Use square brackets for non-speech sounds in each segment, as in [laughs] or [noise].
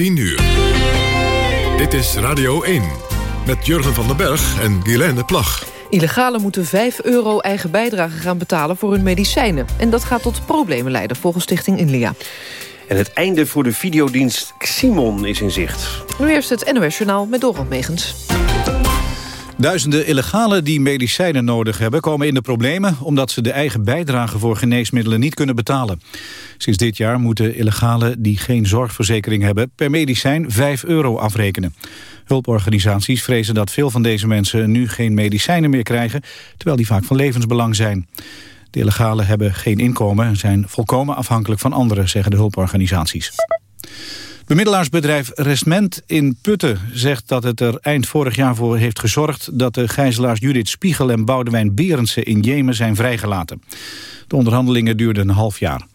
10 uur. Dit is Radio 1 met Jurgen van den Berg en Guilaine Plag. Illegalen moeten 5 euro eigen bijdrage gaan betalen voor hun medicijnen. En dat gaat tot problemen leiden, volgens Stichting Inlia. En het einde voor de videodienst Ximon is in zicht. Nu eerst het NOS Journaal met Dorot Megens. Duizenden illegalen die medicijnen nodig hebben... komen in de problemen omdat ze de eigen bijdrage voor geneesmiddelen niet kunnen betalen. Sinds dit jaar moeten illegalen die geen zorgverzekering hebben... per medicijn 5 euro afrekenen. Hulporganisaties vrezen dat veel van deze mensen nu geen medicijnen meer krijgen... terwijl die vaak van levensbelang zijn. De illegalen hebben geen inkomen en zijn volkomen afhankelijk van anderen... zeggen de hulporganisaties. Bemiddelaarsbedrijf Resment in Putten zegt dat het er eind vorig jaar voor heeft gezorgd dat de gijzelaars Judith Spiegel en Boudewijn Berendsen in Jemen zijn vrijgelaten. De onderhandelingen duurden een half jaar.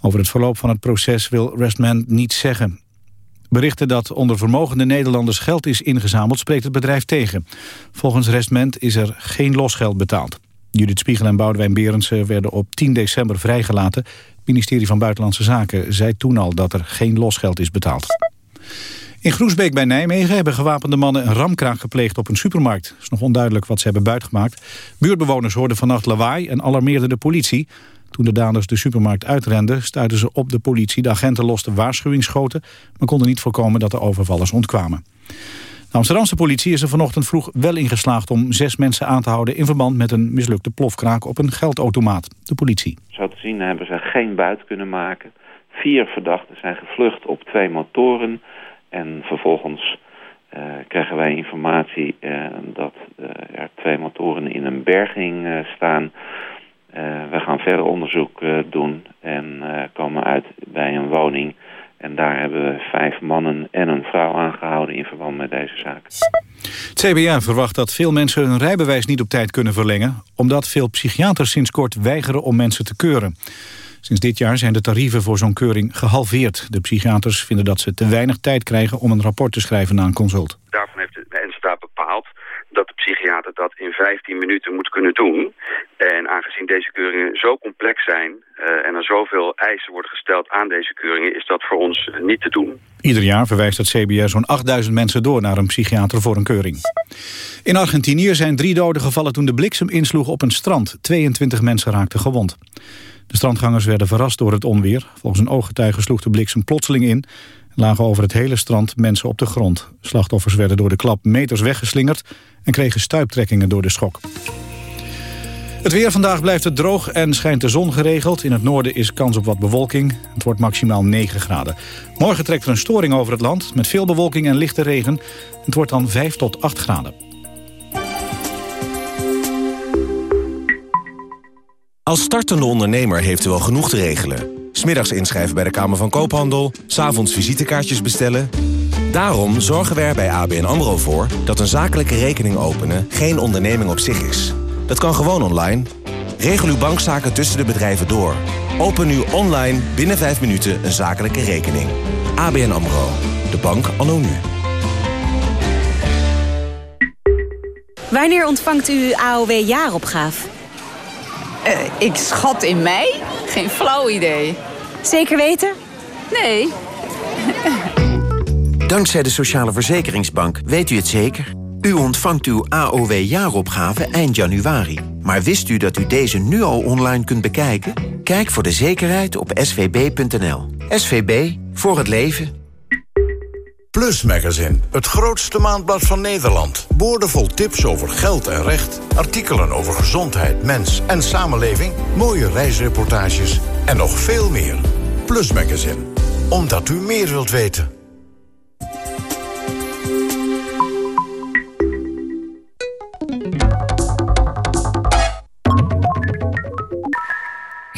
Over het verloop van het proces wil Resment niets zeggen. Berichten dat onder vermogende Nederlanders geld is ingezameld spreekt het bedrijf tegen. Volgens Resment is er geen losgeld betaald. Judith Spiegel en Boudewijn Berendsen werden op 10 december vrijgelaten ministerie van Buitenlandse Zaken zei toen al dat er geen losgeld is betaald. In Groesbeek bij Nijmegen hebben gewapende mannen een ramkraak gepleegd op een supermarkt. Het is nog onduidelijk wat ze hebben buitgemaakt. Buurtbewoners hoorden vannacht lawaai en alarmeerden de politie. Toen de daders de supermarkt uitrenden, stuitten ze op de politie. De agenten losten waarschuwingsschoten, maar konden niet voorkomen dat de overvallers ontkwamen. De Amsterdamse politie is er vanochtend vroeg wel ingeslaagd om zes mensen aan te houden in verband met een mislukte plofkraak op een geldautomaat. De politie. Zo te zien hebben ze geen buit kunnen maken. Vier verdachten zijn gevlucht op twee motoren en vervolgens uh, krijgen wij informatie uh, dat uh, er twee motoren in een berging staan. we gaan verder onderzoek doen en komen uit bij een woning en daar hebben we vijf mannen en een vrouw aangehouden in verband met deze zaak. Het CBA verwacht dat veel mensen hun rijbewijs niet op tijd kunnen verlengen... omdat veel psychiaters sinds kort weigeren om mensen te keuren. Sinds dit jaar zijn de tarieven voor zo'n keuring gehalveerd. De psychiaters vinden dat ze te weinig tijd krijgen om een rapport te schrijven na een consult heeft de NSTA bepaald dat de psychiater dat in 15 minuten moet kunnen doen. En aangezien deze keuringen zo complex zijn uh, en er zoveel eisen worden gesteld aan deze keuringen, is dat voor ons niet te doen. Ieder jaar verwijst het CBR zo'n 8000 mensen door naar een psychiater voor een keuring. In Argentinië zijn drie doden gevallen toen de bliksem insloeg op een strand. 22 mensen raakten gewond. De strandgangers werden verrast door het onweer. Volgens een ooggetuige sloeg de bliksem plotseling in lagen over het hele strand mensen op de grond. Slachtoffers werden door de klap meters weggeslingerd... en kregen stuiptrekkingen door de schok. Het weer vandaag blijft het droog en schijnt de zon geregeld. In het noorden is kans op wat bewolking. Het wordt maximaal 9 graden. Morgen trekt er een storing over het land... met veel bewolking en lichte regen. Het wordt dan 5 tot 8 graden. Als startende ondernemer heeft u wel genoeg te regelen. Smiddags inschrijven bij de Kamer van Koophandel, s'avonds visitekaartjes bestellen. Daarom zorgen we er bij ABN AMRO voor dat een zakelijke rekening openen geen onderneming op zich is. Dat kan gewoon online. Regel uw bankzaken tussen de bedrijven door. Open nu online binnen 5 minuten een zakelijke rekening. ABN AMRO, de bank anno nu. Wanneer ontvangt u AOW-jaaropgave? Uh, ik schat in mei? Geen flauw idee. Zeker weten? Nee. Dankzij de Sociale Verzekeringsbank weet u het zeker. U ontvangt uw AOW-jaaropgave eind januari. Maar wist u dat u deze nu al online kunt bekijken? Kijk voor de zekerheid op svb.nl. SVB, voor het leven. Plus Magazine, het grootste maandblad van Nederland. Boordevol tips over geld en recht, artikelen over gezondheid, mens en samenleving... mooie reisreportages en nog veel meer. Plus Magazine, omdat u meer wilt weten.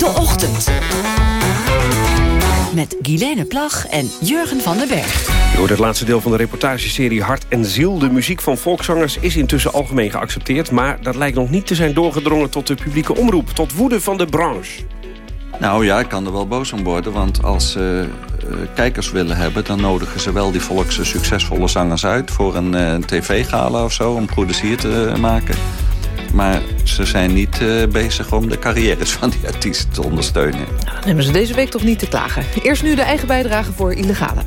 De Ochtend. Met Guilaine Plag en Jurgen van den Berg. Je hoort het laatste deel van de reportageserie Hart en Ziel. De muziek van volkszangers is intussen algemeen geaccepteerd... maar dat lijkt nog niet te zijn doorgedrongen tot de publieke omroep. Tot woede van de branche. Nou ja, ik kan er wel boos om worden. Want als ze uh, kijkers willen hebben... dan nodigen ze wel die volkse succesvolle zangers uit... voor een, uh, tv-gala of zo, om productie te maken. Maar ze zijn niet uh, bezig om de carrières van die artiesten te ondersteunen. Nou, dan hebben ze deze week toch niet te klagen. Eerst nu de eigen bijdrage voor illegale.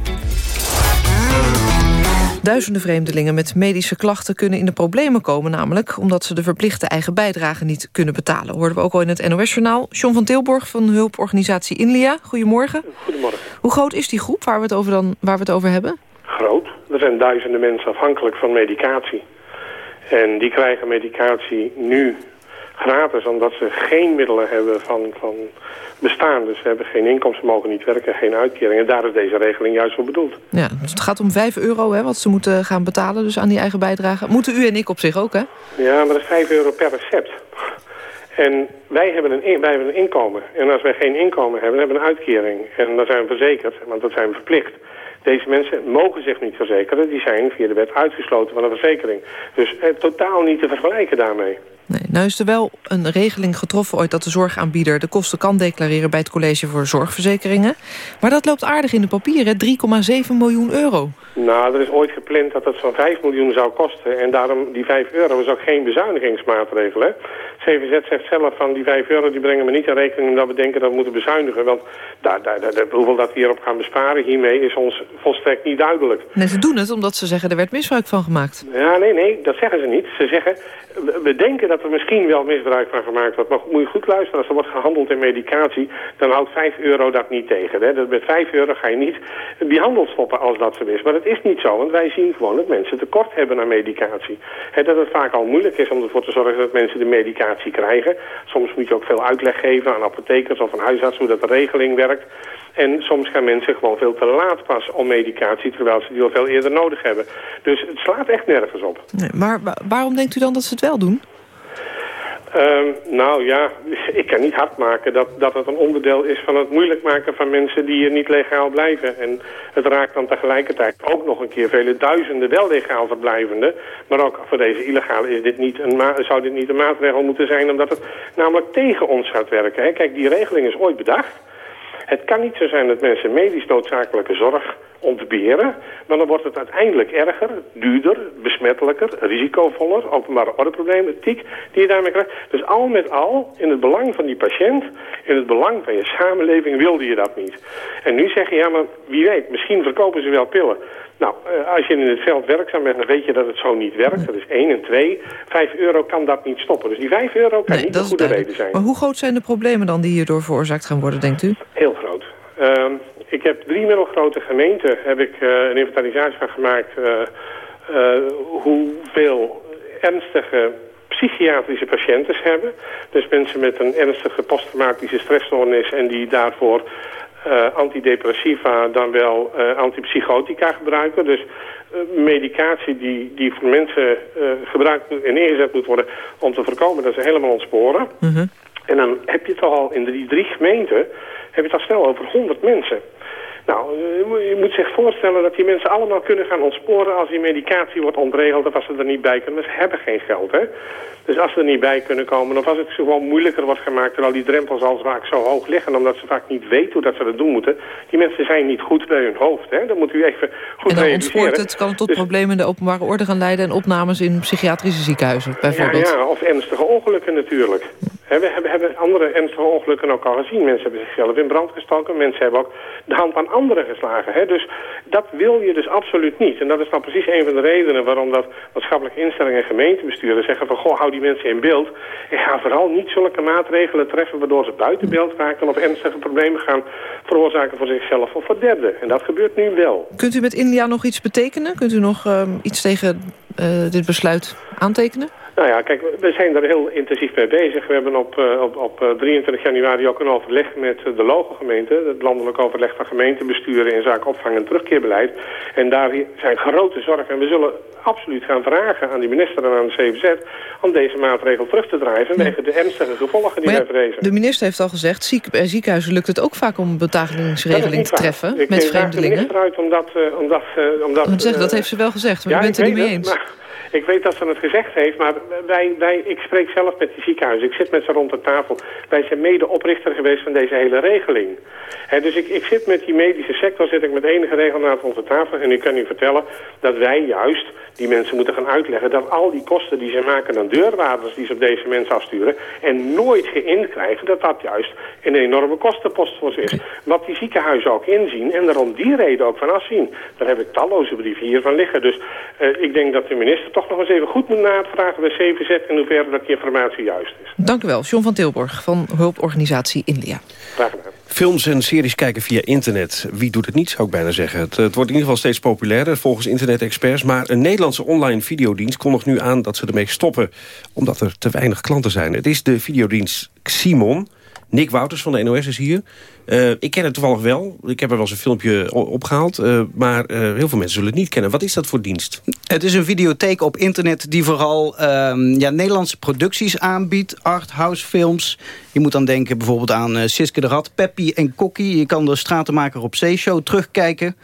Duizenden vreemdelingen met medische klachten kunnen in de problemen komen... namelijk omdat ze de verplichte eigen bijdrage niet kunnen betalen. Hoorden we ook al in het NOS-journaal. John van Tilborg van hulporganisatie Inlia. Goedemorgen. Goedemorgen. Hoe groot is die groep waar we het over, dan, waar we het over hebben? Groot. Er zijn duizenden mensen afhankelijk van medicatie. En die krijgen medicatie nu gratis omdat ze geen middelen hebben van, van bestaan. Dus ze hebben geen inkomsten, mogen niet werken, geen uitkering. En daar is deze regeling juist voor bedoeld. Ja, dus het gaat om 5 euro hè, wat ze moeten gaan betalen dus aan die eigen bijdrage. Moeten u en ik op zich ook, hè? Ja, maar dat is 5 euro per recept. En wij hebben, een, wij hebben een inkomen. En als wij geen inkomen hebben, dan hebben we een uitkering. En dan zijn we verzekerd, want dat zijn we verplicht. Deze mensen mogen zich niet verzekeren. Die zijn via de wet uitgesloten van een verzekering. Dus eh, totaal niet te vergelijken daarmee. Nee, nou is er wel een regeling getroffen ooit dat de zorgaanbieder de kosten kan declareren bij het College voor Zorgverzekeringen. Maar dat loopt aardig in de papieren, 3,7 miljoen euro. Nou, er is ooit gepland dat het zo'n 5 miljoen zou kosten. En daarom die 5 euro is ook geen bezuinigingsmaatregel. Hè? CVZ zegt zelf van die 5 euro die brengen we niet in rekening omdat we denken dat we moeten bezuinigen. Want daar, daar, daar, hoeveel dat we hierop gaan besparen hiermee is ons volstrekt niet duidelijk. Nee, ze doen het omdat ze zeggen er werd misbruik van gemaakt. Ja, nee, nee, dat zeggen ze niet. Ze zeggen, we denken dat er misschien wel misbruik van gemaakt wordt. Maar moet je goed luisteren, als er wordt gehandeld in medicatie, dan houdt 5 euro dat niet tegen. Hè? Dat met 5 euro ga je niet die handel stoppen als dat zo is. Maar dat is niet zo, want wij zien gewoon dat mensen tekort hebben aan medicatie. Hè, dat het vaak al moeilijk is om ervoor te zorgen dat mensen de medicatie krijgen. Soms moet je ook veel uitleg geven aan apothekers of een huisarts hoe dat de regeling werkt. En soms gaan mensen gewoon veel te laat pas om medicatie... terwijl ze die al veel eerder nodig hebben. Dus het slaat echt nergens op. Nee, maar waarom denkt u dan dat ze het wel doen? Um, nou ja, [laughs] ik kan niet hard maken dat, dat het een onderdeel is van het moeilijk maken van mensen die hier niet legaal blijven. En het raakt dan tegelijkertijd ook nog een keer vele duizenden wel legaal verblijvenden. Maar ook voor deze illegale is dit niet een zou dit niet een maatregel moeten zijn omdat het namelijk tegen ons gaat werken. Hè? Kijk, die regeling is ooit bedacht. Het kan niet zo zijn dat mensen medisch noodzakelijke zorg ontberen, maar dan wordt het uiteindelijk erger, duurder, besmettelijker, risicovoller, openbare ordeproblematiek die je daarmee krijgt. Dus al met al, in het belang van die patiënt, in het belang van je samenleving wilde je dat niet. En nu zeg je, ja maar wie weet, misschien verkopen ze wel pillen. Nou, eh, als je in het veld werkzaam bent, dan weet je dat het zo niet werkt. Dat is één en twee. Vijf euro kan dat niet stoppen. Dus die vijf euro kan niet een goede reden zijn. Maar hoe groot zijn de problemen dan die hierdoor veroorzaakt gaan worden, denkt u? Heel groot. Uh, ik heb drie middelgrote gemeenten heb ik uh, een inventarisatie van gemaakt... Uh, hoeveel ernstige psychiatrische patiënten hebben. Dus mensen met een ernstige posttraumatische stressstoornis... en die daarvoor uh, antidepressiva dan wel uh, antipsychotica gebruiken. Dus uh, medicatie die, die voor mensen gebruikt en ingezet moet worden om te voorkomen dat ze helemaal ontsporen. Mm -hmm. En dan heb je het al in die drie gemeenten, heb je het al snel over 100 mensen. Nou, je moet zich voorstellen dat die mensen allemaal kunnen gaan ontsporen als die medicatie wordt ontregeld of als ze er niet bij kunnen. Maar ze hebben geen geld, hè. Dus als ze er niet bij kunnen komen of als het gewoon moeilijker wordt gemaakt terwijl die drempels al vaak zo hoog liggen omdat ze vaak niet weten hoe dat ze dat doen moeten. Die mensen zijn niet goed bij hun hoofd, hè. Dat moet u even goed En dan ontspoort het, kan het tot dus, problemen in de openbare orde gaan leiden en opnames in psychiatrische ziekenhuizen, bijvoorbeeld. Ja, ja of ernstige ongelukken natuurlijk. We hebben, andere ernstige ongelukken ook al gezien. Mensen hebben zichzelf in brand gestoken. Mensen hebben ook de hand aan anderen geslagen. Dus dat wil je dus absoluut niet. En dat is dan precies een van de redenen waarom dat maatschappelijke instellingen en gemeentebesturen zeggen van goh, hou die mensen in beeld. En ga vooral niet zulke maatregelen treffen waardoor ze buiten beeld raken of ernstige problemen gaan veroorzaken voor zichzelf of voor derden. En dat gebeurt nu wel. Kunt u met India nog iets betekenen? Kunt u nog um, iets tegen uh, dit besluit aantekenen? Nou ja, kijk, we zijn er heel intensief mee bezig. We hebben op, uh, op, op 23 januari ook een overleg met de Logo-gemeente... het landelijk overleg van gemeentebesturen in zaken opvang- en terugkeerbeleid. En daar zijn grote zorgen. En we zullen absoluut gaan vragen aan die minister en aan de CVZ... om deze maatregel terug te draaien vanwege de ernstige gevolgen die wij vrezen. De minister heeft al gezegd, ziek, bij ziekenhuizen lukt het ook vaak om een betalingsregeling te treffen ik met vreemdelingen. Ik uit omdat... Uh, omdat, uh, omdat uh, dat heeft ze wel gezegd, maar ja, je bent het niet mee eens. Ik weet dat ze het gezegd heeft, maar wij, wij, ik spreek zelf met die ziekenhuizen. Ik zit met ze rond de tafel. Wij zijn mede oprichter geweest van deze hele regeling. dus ik, ik zit met die medische sector, zit ik met enige regelmaat rond de tafel. En ik kan u vertellen dat wij juist die mensen moeten gaan uitleggen... dat al die kosten die ze maken aan deurwaarders die ze op deze mensen afsturen... en nooit geïnd krijgen, dat dat juist een enorme kostenpost voor ze is. Wat die ziekenhuizen ook inzien en er om die reden ook van afzien. Daar heb ik talloze brieven hiervan liggen. Dus uh, ik denk dat de minister toch nog eens even goed moet navragen bij CVZ... in hoeverre dat die informatie juist is. Dank u wel, John van Tilburg van hulporganisatie India. Graag gedaan. Films en series kijken via internet. Wie doet het niet, zou ik bijna zeggen. Het, het wordt in ieder geval steeds populairder volgens internet-experts. Maar een Nederlandse online videodienst kondigt nu aan dat ze ermee stoppen. Omdat er te weinig klanten zijn. Het is de videodienst Ximon. Nick Wouters van de NOS is hier. Uh, ik ken het toevallig wel. Ik heb er wel eens een filmpje opgehaald. Uh, maar uh, heel veel mensen zullen het niet kennen. Wat is dat voor dienst? Het is een videotheek op internet die vooral ja, Nederlandse producties aanbiedt. Arthouse films. Je moet dan denken bijvoorbeeld aan Siske de Rat, Peppy en Kokkie. Je kan de Stratenmaker op Zeeshow terugkijken.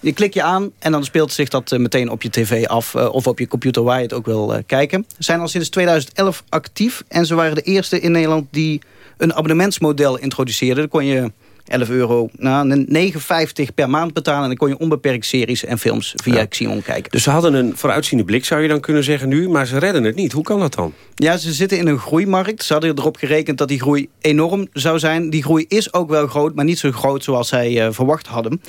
Je klik je aan en dan speelt zich dat meteen op je tv af. of op je computer waar je het ook wil kijken. Ze zijn al sinds 2011 actief. En ze waren de eerste in Nederland die een abonnementsmodel introduceerde. Dan kon je 11 euro, nou, 9,50 per maand betalen... en dan kon je onbeperkt series en films via ja. Kijken. Dus ze hadden een vooruitziende blik, zou je dan kunnen zeggen nu... maar ze redden het niet. Hoe kan dat dan? Ja, ze zitten in een groeimarkt. Ze hadden erop gerekend dat die groei enorm zou zijn. Die groei is ook wel groot, maar niet zo groot zoals zij uh, verwacht hadden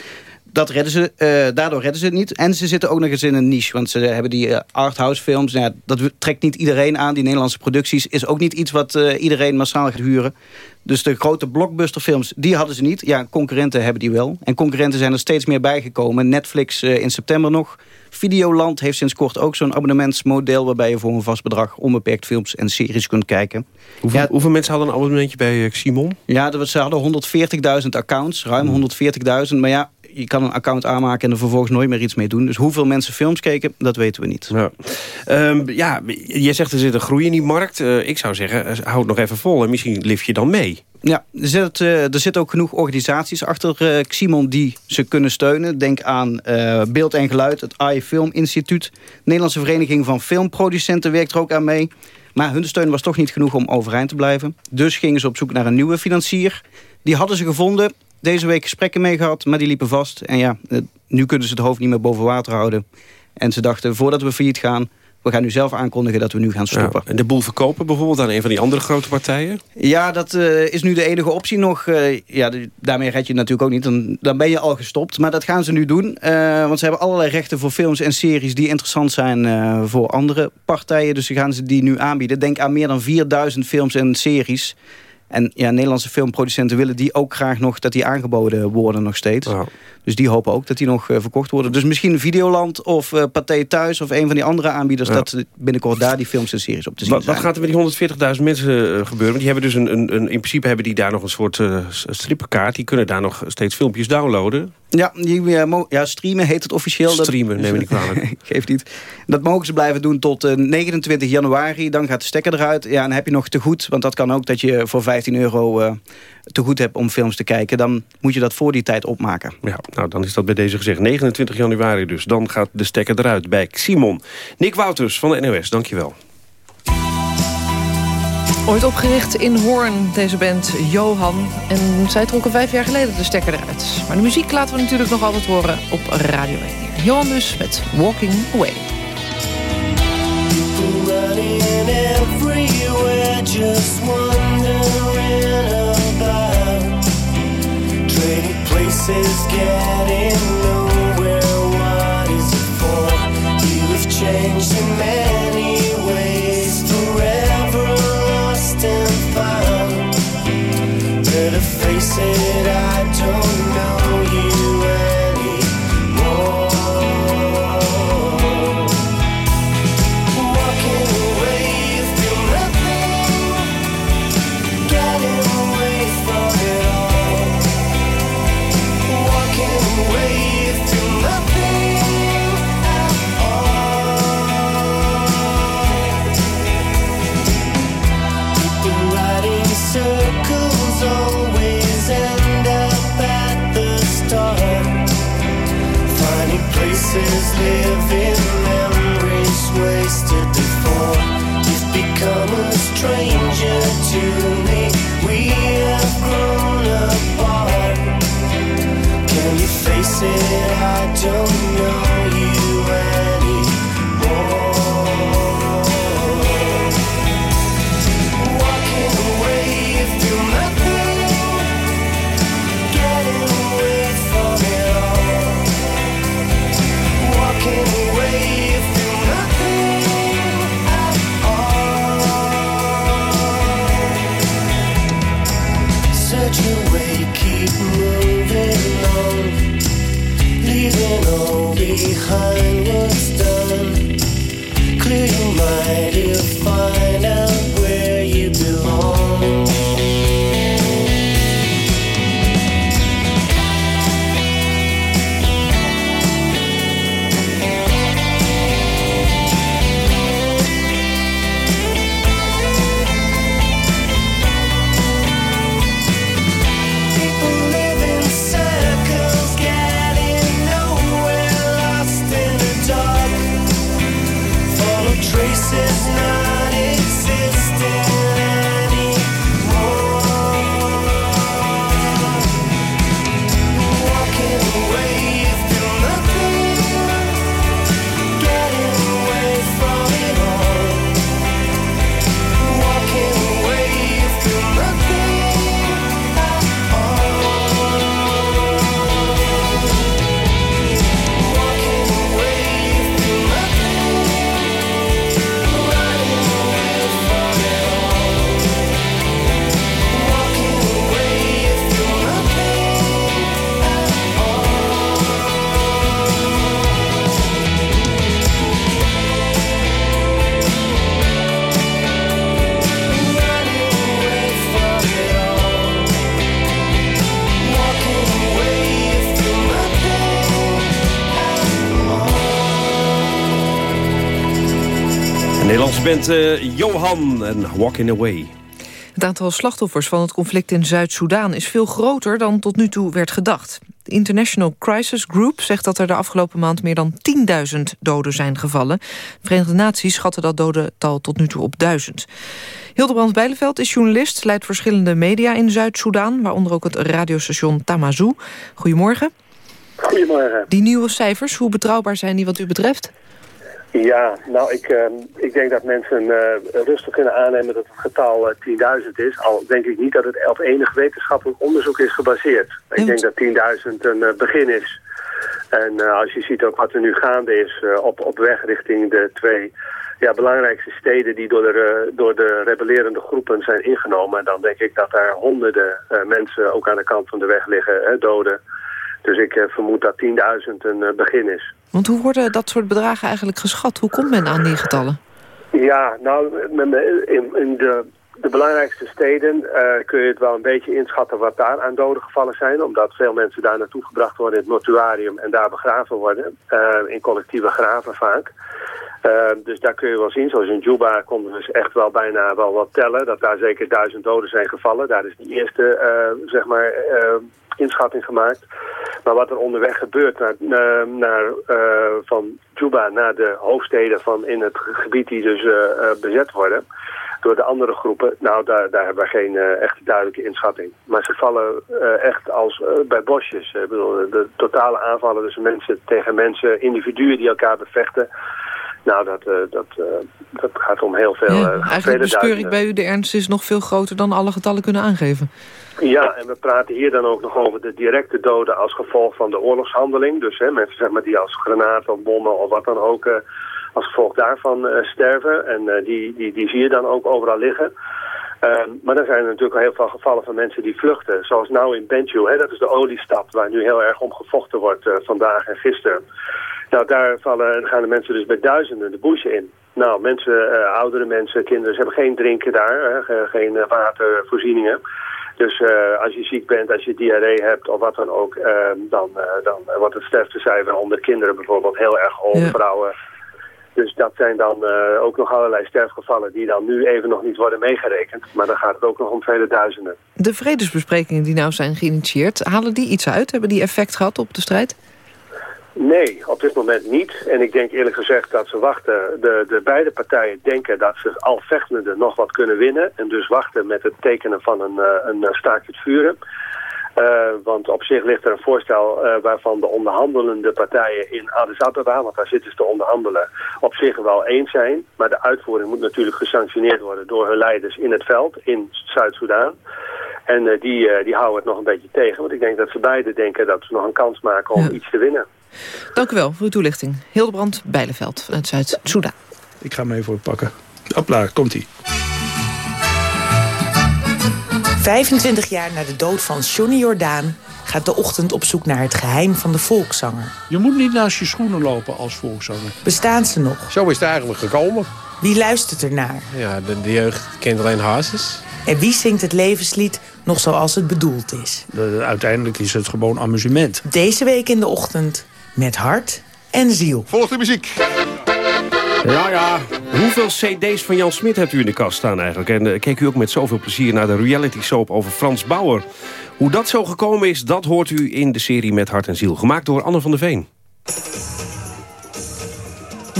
dat redden ze, uh, daardoor redden ze het niet. En ze zitten ook nog eens in een niche. Want ze hebben die uh, arthouse films. Nou ja, dat trekt niet iedereen aan. Die Nederlandse producties is ook niet iets wat uh, iedereen massaal gaat huren. Dus de grote blockbusterfilms, die hadden ze niet. Ja, concurrenten hebben die wel. En concurrenten zijn er steeds meer bijgekomen. Netflix in september nog. Videoland heeft sinds kort ook zo'n abonnementsmodel... waarbij je voor een vast bedrag onbeperkt films en series kunt kijken. Hoeveel, ja, hoeveel mensen hadden een abonnementje bij Simon? Ja, ze hadden 140.000 accounts, ruim 140.000. Maar ja, je kan een account aanmaken en er vervolgens nooit meer iets mee doen. Dus hoeveel mensen films keken, dat weten we niet. Ja, um, ja je zegt er zit een groei in die markt. Uh, ik zou zeggen, uh, houd nog even vol en misschien lift je dan mee. Ja, er zit, er zitten ook genoeg organisaties achter Ximon die ze kunnen steunen. Denk aan uh, Beeld en Geluid, het AI Film Instituut. De Nederlandse Vereniging van Filmproducenten werkt er ook aan mee. Maar hun steun was toch niet genoeg om overeind te blijven. Dus gingen ze op zoek naar een nieuwe financier. Die hadden ze gevonden deze week gesprekken mee gehad, maar die liepen vast. En ja, eh, nu kunnen ze het hoofd niet meer boven water houden. En ze dachten, voordat we failliet gaan... we gaan nu zelf aankondigen dat we nu gaan stoppen. Ja, en de boel verkopen bijvoorbeeld aan een van die andere grote partijen? Ja, dat uh, is nu de enige optie nog. Uh, ja, daarmee red je natuurlijk ook niet. Dan, dan ben je al gestopt. Maar dat gaan ze nu doen. Uh, want ze hebben allerlei rechten voor films en series... die interessant zijn voor andere partijen. Dus ze gaan ze die nu aanbieden. Denk aan meer dan 4000 films en series... En ja, Nederlandse filmproducenten willen die ook graag nog... dat die aangeboden worden nog steeds. Dus die hopen ook dat die nog uh, verkocht worden. Dus misschien Videoland of uh, Pathé Thuis... of een van die andere aanbieders... dat binnenkort daar die films en series op te zien wat, zijn. Wat gaat er met die 140.000 mensen uh, gebeuren? Want die hebben dus een, een, een, in principe hebben die daar nog een soort strippenkaart. Die kunnen daar nog steeds filmpjes downloaden. Ja, die, ja, streamen heet het officieel. Streamen, neem ik niet kwalijk. [laughs] Geeft niet. Dat mogen ze blijven doen tot 29 januari. Dan gaat de stekker eruit. Ja, en dan heb je nog te goed. Want dat kan ook dat je voor 15 euro te goed hebt om films te kijken... dan moet je dat voor die tijd opmaken. Ja, nou dan is dat bij deze gezegd. 29 januari dus. Dan gaat de stekker eruit bij Simon. Nick Wouters van de NOS, dankjewel. Ooit opgericht in Hoorn, deze band Johan. En zij trokken vijf jaar geleden de stekker eruit. Maar de muziek laten we natuurlijk nog altijd horen op Radio 1. Johan dus met Walking Away. just places getting nowhere. What is it for? You have changed in many ways, forever lost and found. Better face it, faces live in memories wasted before. You've become a stranger to Band eh, Johan en Walking Away. Het aantal slachtoffers van het conflict in Zuid-Soedan is veel groter dan tot nu toe werd gedacht. De International Crisis Group zegt dat er de afgelopen maand meer dan 10.000 doden zijn gevallen. De Verenigde Naties schatten dat dodental tot nu toe op 1000. Hildebrand Bijleveld is journalist, leidt verschillende media in Zuid-Soedan, waaronder ook het radiostation Tamazu. Goedemorgen. Goedemorgen. Die nieuwe cijfers, hoe betrouwbaar zijn die wat u betreft? Ja, nou, ik, eh, ik denk dat mensen eh, rustig kunnen aannemen dat het getal eh, 10.000 is. Al denk ik niet dat het op enig wetenschappelijk onderzoek is gebaseerd. Ik denk dat 10.000 een eh, begin is. En eh, als je ziet ook wat er nu gaande is eh, op, op weg richting de twee ja, belangrijkste steden die door de, eh, door de rebellerende groepen zijn ingenomen. Dan denk ik dat er honderden eh, mensen ook aan de kant van de weg liggen, hè, doden. Dus ik eh, vermoed dat 10.000 een eh, begin is. Want hoe worden dat soort bedragen eigenlijk geschat? Hoe komt men aan die getallen? Ja, nou, in, de, de belangrijkste steden eh, kun je het wel een beetje inschatten wat daar aan doden gevallen zijn. Omdat veel mensen daar naartoe gebracht worden in het mortuarium en daar begraven worden. in collectieve graven vaak. Dus daar kun je wel zien, zoals in Juba konden we dus echt wel bijna wel wat tellen. Dat daar zeker duizend doden zijn gevallen. Daar is die eerste, zeg maar, inschatting gemaakt. Maar wat er onderweg gebeurt naar, naar, eh, van Juba naar de hoofdsteden van in het gebied die dus eh, eh, bezet worden door de andere groepen, nou daar, daar hebben we geen eh, echte duidelijke inschatting. Maar ze vallen echt als bij bosjes. Ik bedoel, de totale aanvallen tussen mensen tegen mensen, individuen die elkaar bevechten. Nou, dat, eh, dat, eh, dat gaat om heel veel. Ja, eh, eigenlijk bespeur ik bij u, de ernst is nog veel groter dan alle getallen kunnen aangeven. Ja, en we praten hier dan ook nog over de directe doden als gevolg van de oorlogshandeling. Dus hè, mensen zeg maar, die als granaten of bommen of wat dan ook als gevolg daarvan sterven. En die, die, die zie je dan ook overal liggen. Ehm, maar dan zijn er natuurlijk al heel veel gevallen van mensen die vluchten. Zoals nou in Bentiu, hè, dat is de oliestad waar nu heel erg om gevochten wordt vandaag en gisteren. Nou, daar vallen, gaan de mensen dus bij duizenden de bush in. Nou, mensen, eh, oudere mensen, kinderen, ze hebben geen drinken daar, hè, geen eh, watervoorzieningen. Dus eh, als je ziek bent, als je diarree hebt of wat dan ook, eh, dan, dan wordt het sterftecijfer onder kinderen bijvoorbeeld heel erg hoog, Ja. vrouwen. Dus dat zijn dan ook nog allerlei sterfgevallen die dan nu even nog niet worden meegerekend. Maar dan gaat het ook nog om vele duizenden. De vredesbesprekingen die nou zijn geïnitieerd, halen die iets uit? Hebben die effect gehad op de strijd? Nee, op dit moment niet. En ik denk eerlijk gezegd dat ze wachten. De, de beide partijen denken dat ze al vechtende nog wat kunnen winnen. En dus wachten met het tekenen van een, uh, een staakt het vuren. Uh, want op zich ligt er een voorstel uh, waarvan de onderhandelende partijen in Addis Ababa, want daar zitten ze te onderhandelen, op zich wel eens zijn. Maar de uitvoering moet natuurlijk gesanctioneerd worden door hun leiders in het veld, in Zuid-Soedan. En uh, die, die houden het nog een beetje tegen, want ik denk dat ze beide denken dat ze nog een kans maken om ja. iets te winnen. Dank u wel voor uw toelichting. Hildebrand Bijleveld vanuit Zuid-Soedan. Ik ga hem even pakken. Hopla, komt-ie. 25 jaar na de dood van Johnny Jordaan gaat de ochtend op zoek naar het geheim van de volkszanger. Je moet niet naast je schoenen lopen als volkszanger. Bestaan ze nog? Zo is het eigenlijk gekomen. Wie luistert ernaar? Ja, de, de jeugd kent alleen hazes. En wie zingt het levenslied nog zoals het bedoeld is? De, uiteindelijk is het gewoon amusement. Deze week in de ochtend met hart en ziel. Volg de muziek. Ja, ja. Hoeveel cd's van Jan Smit hebt u in de kast staan eigenlijk? En uh, keek u ook met zoveel plezier naar de reality soap over Frans Bauer. Hoe dat zo gekomen is, dat hoort u in de serie Met Hart en Ziel. Gemaakt door Anne van der Veen.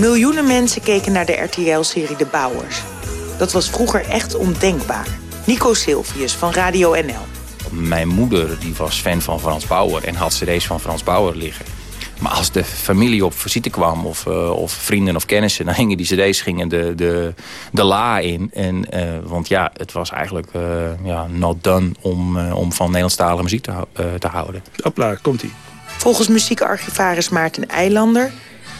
Miljoenen mensen keken naar de RTL-serie De Bouwers. Dat was vroeger echt ondenkbaar. Nico Silvius van Radio NL. Mijn moeder die was fan van Frans Bauer en had cd's van Frans Bauer liggen. Maar als de familie op visite kwam, of, uh, of vrienden of kennissen... dan gingen die cd's gingen de, de, de la in. En, uh, want ja, het was eigenlijk uh, ja, not done om, om van Nederlandstalige muziek te, te houden. Hopla, komt-ie. Volgens muziekarchivaris Maarten Eilander...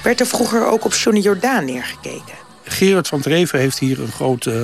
werd er vroeger ook op Johnny Jordaan neergekeken. Gerard van Reven heeft hier een groot, uh,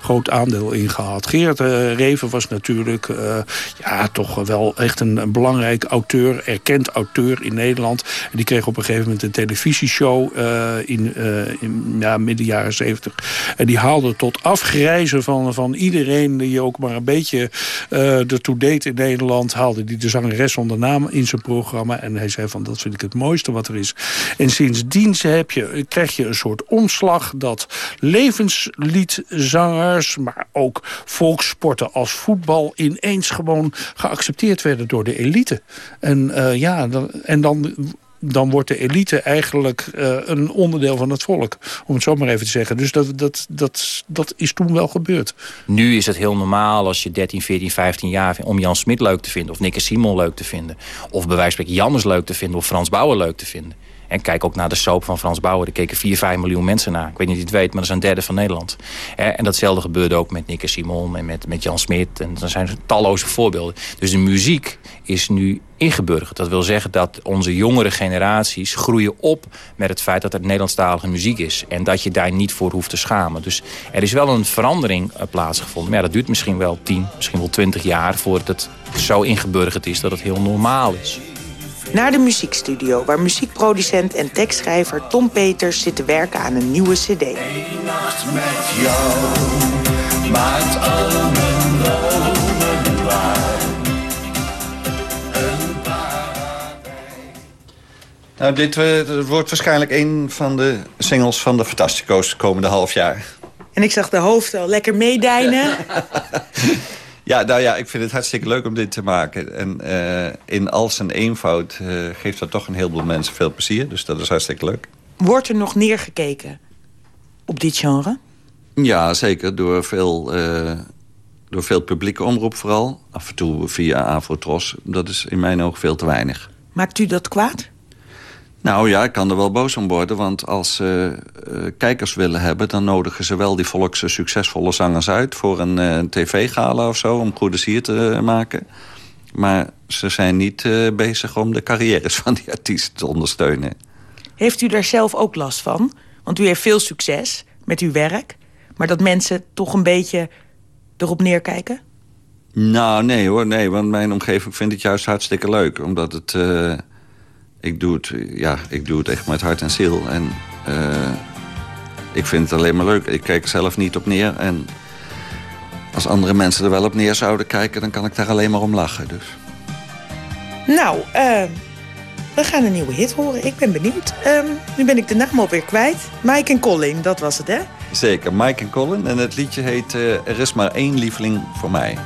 groot aandeel in gehad. Gerard uh, Reven was natuurlijk uh, ja, toch wel echt een, belangrijk auteur, erkend auteur in Nederland. En die kreeg op een gegeven moment een televisieshow in, in ja, midden jaren zeventig. En die haalde tot afgrijzen van, van iedereen die ook maar een beetje ertoe deed in Nederland. Haalde die de zangeres zonder naam in zijn programma. En hij zei van dat vind ik het mooiste wat er is. En sindsdien heb je, krijg je een soort omslag dat dat levensliedzangers, maar ook volkssporten als voetbal ineens gewoon geaccepteerd werden door de elite. En uh, ja, dan, en dan dan wordt de elite eigenlijk uh, een onderdeel van het volk. Om het zo maar even te zeggen. Dus dat, dat, dat, dat is toen wel gebeurd. Nu is het heel normaal als je 13, 14, 15 jaar... om Jan Smit leuk te vinden of Nikke Simon leuk te vinden. Of bij wijze van spreken Jannes leuk te vinden of Frans Bauer leuk te vinden. En kijk ook naar de soap van Frans Bauer. Er keken 4, 5 miljoen mensen naar. Ik weet niet of je het weet, maar dat is een derde van Nederland. En datzelfde gebeurde ook met Nikke Simon en met, met Jan Smit. En er zijn talloze voorbeelden. Dus de muziek is nu ingeburgerd. Dat wil zeggen dat onze jongere generaties groeien op met het feit dat het Nederlandstalige muziek is. En dat je daar niet voor hoeft te schamen. Dus er is wel een verandering uh, plaatsgevonden. Maar ja, dat duurt misschien wel 10, misschien wel 20 jaar voordat het zo ingeburgerd is dat het heel normaal is. Naar de muziekstudio, waar muziekproducent en tekstschrijver Tom Peters zit te werken aan een nieuwe cd. Eén nacht met jou maakt alle mijn dromen waar. Nou, dit uh, wordt waarschijnlijk een van de singles van de Fantastico's komende half jaar. En ik zag de hoofd al lekker meedijnen. [laughs] Ja, nou ja, ik vind het hartstikke leuk om dit te maken. En uh, in al zijn eenvoud uh, geeft dat toch een heleboel mensen veel plezier. Dus dat is hartstikke leuk. Wordt er nog neergekeken op dit genre? Ja, zeker. Door veel, uh, door veel publieke omroep vooral. Af en toe via Avrotros. Dat is in mijn ogen veel te weinig. Maakt u dat kwaad? Nou ja, ik kan er wel boos om worden. Want als ze uh, kijkers willen hebben... dan nodigen ze wel die volkse succesvolle zangers uit... voor een uh, tv-gala of zo, om goede sier te uh, maken. Maar ze zijn niet bezig om de carrières [laughs] van die artiesten te ondersteunen. Heeft u daar zelf ook last van? Want u heeft veel succes met uw werk. Maar dat mensen toch een beetje erop neerkijken? Nou, nee hoor, nee. Want mijn omgeving vindt het juist hartstikke leuk. Omdat het ik doe het, ja, ik doe het echt met hart en ziel. En uh, ik vind het alleen maar leuk. Ik kijk er zelf niet op neer. En als andere mensen er wel op neer zouden kijken... dan kan ik daar alleen maar om lachen. Dus. Nou, uh, we gaan een nieuwe hit horen. Ik ben benieuwd. Uh, nu ben ik de naam alweer kwijt. Mike en Colin, dat was het, hè? Zeker, Mike en Colin. En het liedje heet uh, Er is maar één lieveling voor mij.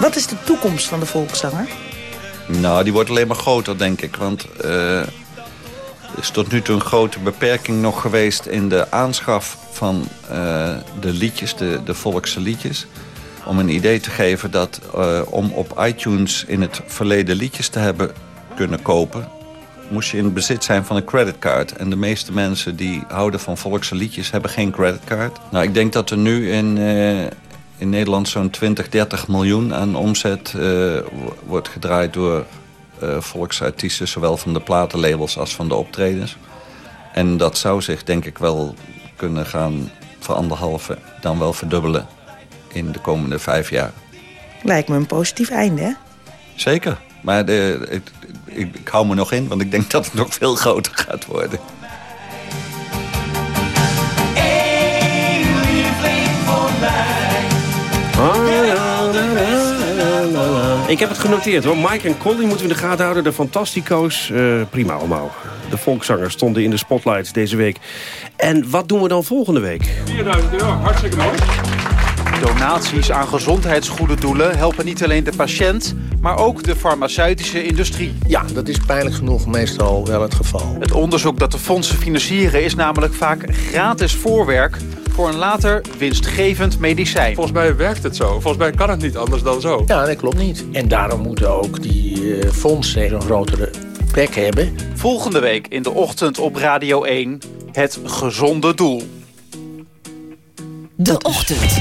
Wat is de toekomst van de volkszanger? Nou, die wordt alleen maar groter, denk ik. Want er is tot nu toe een grote beperking nog geweest... in de aanschaf van eh, de liedjes, de, de volkse liedjes. Om een idee te geven dat eh, om op iTunes in het verleden liedjes te hebben kunnen kopen... moest je in bezit zijn van een creditcard. En de meeste mensen die houden van volkse liedjes hebben geen creditcard. Nou, ik denk dat er nu in, in Nederland zo'n 20, 30 miljoen aan omzet eh, wo- wordt gedraaid door eh, volksartiesten, zowel van de platenlabels als van de optredens. En dat zou zich denk ik wel kunnen gaan veranderhalven, dan wel verdubbelen in de komende vijf jaar. Lijkt me een positief einde, hè? Zeker. Maar de, ik, ik, ik hou me nog in, want ik denk dat het nog veel groter gaat worden. Ik heb het genoteerd hoor. Mike en Collie moeten we in de gaten houden. De Fantastico's, eh, prima allemaal. De volkszangers stonden in de spotlights deze week. En wat doen we dan volgende week? 4000 euro, hartstikke mooi. Donaties aan gezondheidsgoede doelen helpen niet alleen de patiënt, maar ook de farmaceutische industrie. Ja, dat is pijnlijk genoeg meestal wel het geval. Het onderzoek dat de fondsen financieren is namelijk vaak gratis voorwerk voor een later winstgevend medicijn. Volgens mij werkt het zo. Volgens mij kan het niet anders dan zo. Ja, dat klopt niet. En daarom moeten ook die eh, fondsen een grotere bek hebben. Volgende week in de ochtend op Radio 1 het gezonde doel. De Ochtend.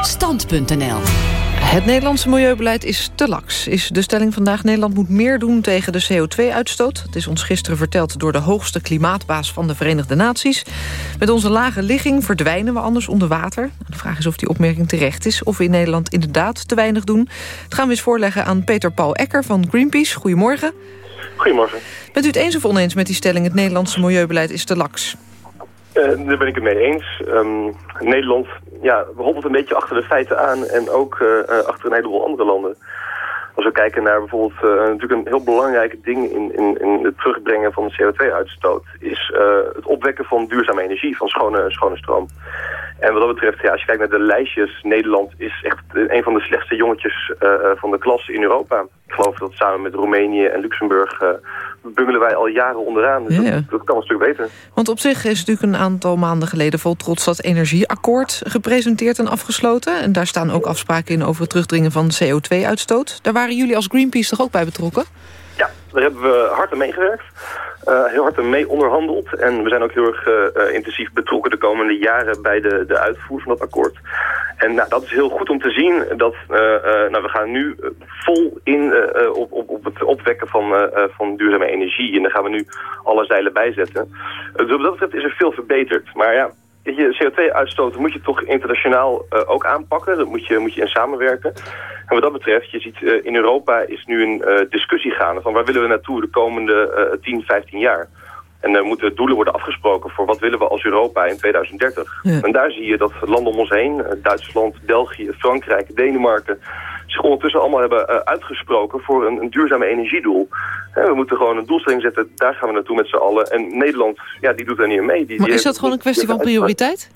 Stand.nl Het Nederlandse milieubeleid is te laks, is de stelling vandaag. Nederland moet meer doen tegen de CO2-uitstoot. Het is ons gisteren verteld door de hoogste klimaatbaas van de Verenigde Naties. Met onze lage ligging verdwijnen we anders onder water. De vraag is of die opmerking terecht is... of we in Nederland inderdaad te weinig doen. Dat gaan we eens voorleggen aan Peter Paul Ecker van Greenpeace. Goedemorgen. Goedemorgen. Bent u het eens of oneens met die stelling... het Nederlandse milieubeleid is te laks? Eh, daar ben ik het mee eens. Ehm, Nederland ja, hobbelt een beetje achter de feiten aan en ook eh, eh, achter een heleboel andere landen. Als we kijken naar bijvoorbeeld natuurlijk een heel belangrijk ding in, in, in het terugbrengen van de CO2-uitstoot... is het opwekken van duurzame energie, van schone, schone stroom. En wat dat betreft, ja, als je kijkt naar de lijstjes, Nederland is echt een van de slechtste jongetjes van de klas in Europa. Ik geloof dat samen met Roemenië en Luxemburg bungelen wij al jaren onderaan. Dus Ja, ja. dat, dat kan een stuk beter. Want op zich is natuurlijk een aantal maanden geleden... vol trots dat energieakkoord gepresenteerd en afgesloten. En daar staan ook afspraken in over het terugdringen van CO2-uitstoot. Daar waren jullie als Greenpeace toch ook bij betrokken? Ja, daar hebben we hard aan meegewerkt. Eh, heel hard mee onderhandeld. En we zijn ook heel erg eh, eh, intensief betrokken de komende jaren bij de, de uitvoer van dat akkoord. En nou, dat is heel goed om te zien dat nou, we gaan nu vol in op, op, op het opwekken van, van duurzame energie. En daar gaan we nu alle zeilen bij zetten. Dus wat dat betreft is er veel verbeterd. Maar ja, je, CO2-uitstoot moet je toch internationaal eh, ook aanpakken. Dat moet je, moet je in samenwerken. En wat dat betreft, je ziet eh, in Europa is nu een eh, discussie gaande van waar willen we naartoe de komende eh 10, 15 jaar. En er moeten doelen worden afgesproken voor wat willen we als Europa in 2030. Ja. En daar zie je dat landen om ons heen, Duitsland, België, Frankrijk, Denemarken, zich ondertussen allemaal hebben eh, uitgesproken voor een, een duurzame energiedoel. En we moeten gewoon een doelstelling zetten, daar gaan we naartoe met z'n allen. En Nederland, ja, die doet daar niet aan mee. Die, Maar die is dat gewoon een kwestie van prioriteit?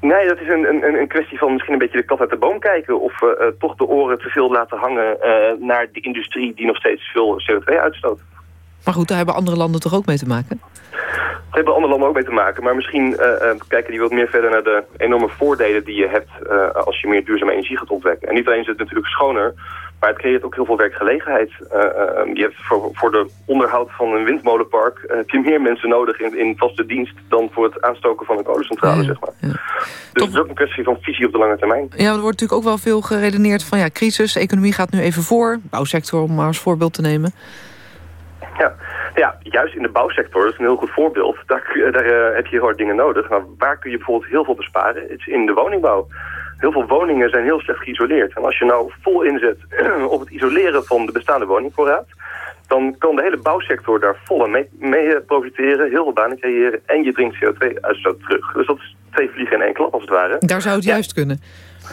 Nee, dat is een, een, een kwestie van misschien een beetje de kat uit de boom kijken. Of we eh, toch de oren te veel laten hangen eh, naar de industrie die nog steeds veel CO2 uitstoot. Maar goed, daar hebben andere landen toch ook mee te maken? Daar hebben andere landen ook mee te maken. Maar misschien eh, eh, kijken die wat meer verder naar de enorme voordelen die je hebt eh, als je meer duurzame energie gaat opwekken. En niet alleen is het natuurlijk schoner, maar het creëert ook heel veel werkgelegenheid. Je hebt voor, voor de onderhoud van een windmolenpark heb je meer mensen nodig in, in vaste dienst dan voor het aanstoken van een kolencentrale, zeg maar. Dus het is ook een kwestie van visie op de lange termijn. Ja, er wordt natuurlijk ook wel veel geredeneerd van ja, crisis, economie gaat nu even voor. Bouwsector om maar als voorbeeld te nemen. Ja. ja, juist in de bouwsector, dat is een heel goed voorbeeld. Daar, daar eh, heb je heel hard dingen nodig. Maar waar kun je bijvoorbeeld heel veel besparen? Het is in de woningbouw. Heel veel woningen zijn heel slecht geïsoleerd. En als je nou vol inzet [clears throat] op het isoleren van de bestaande woningvoorraad... dan kan de hele bouwsector daar vol aan mee, mee eh, profiteren, heel veel banen creëren... en je dringt CO2-uitstoot terug. Dus dat is twee vliegen in één klap als het ware. Daar zou het juist kunnen.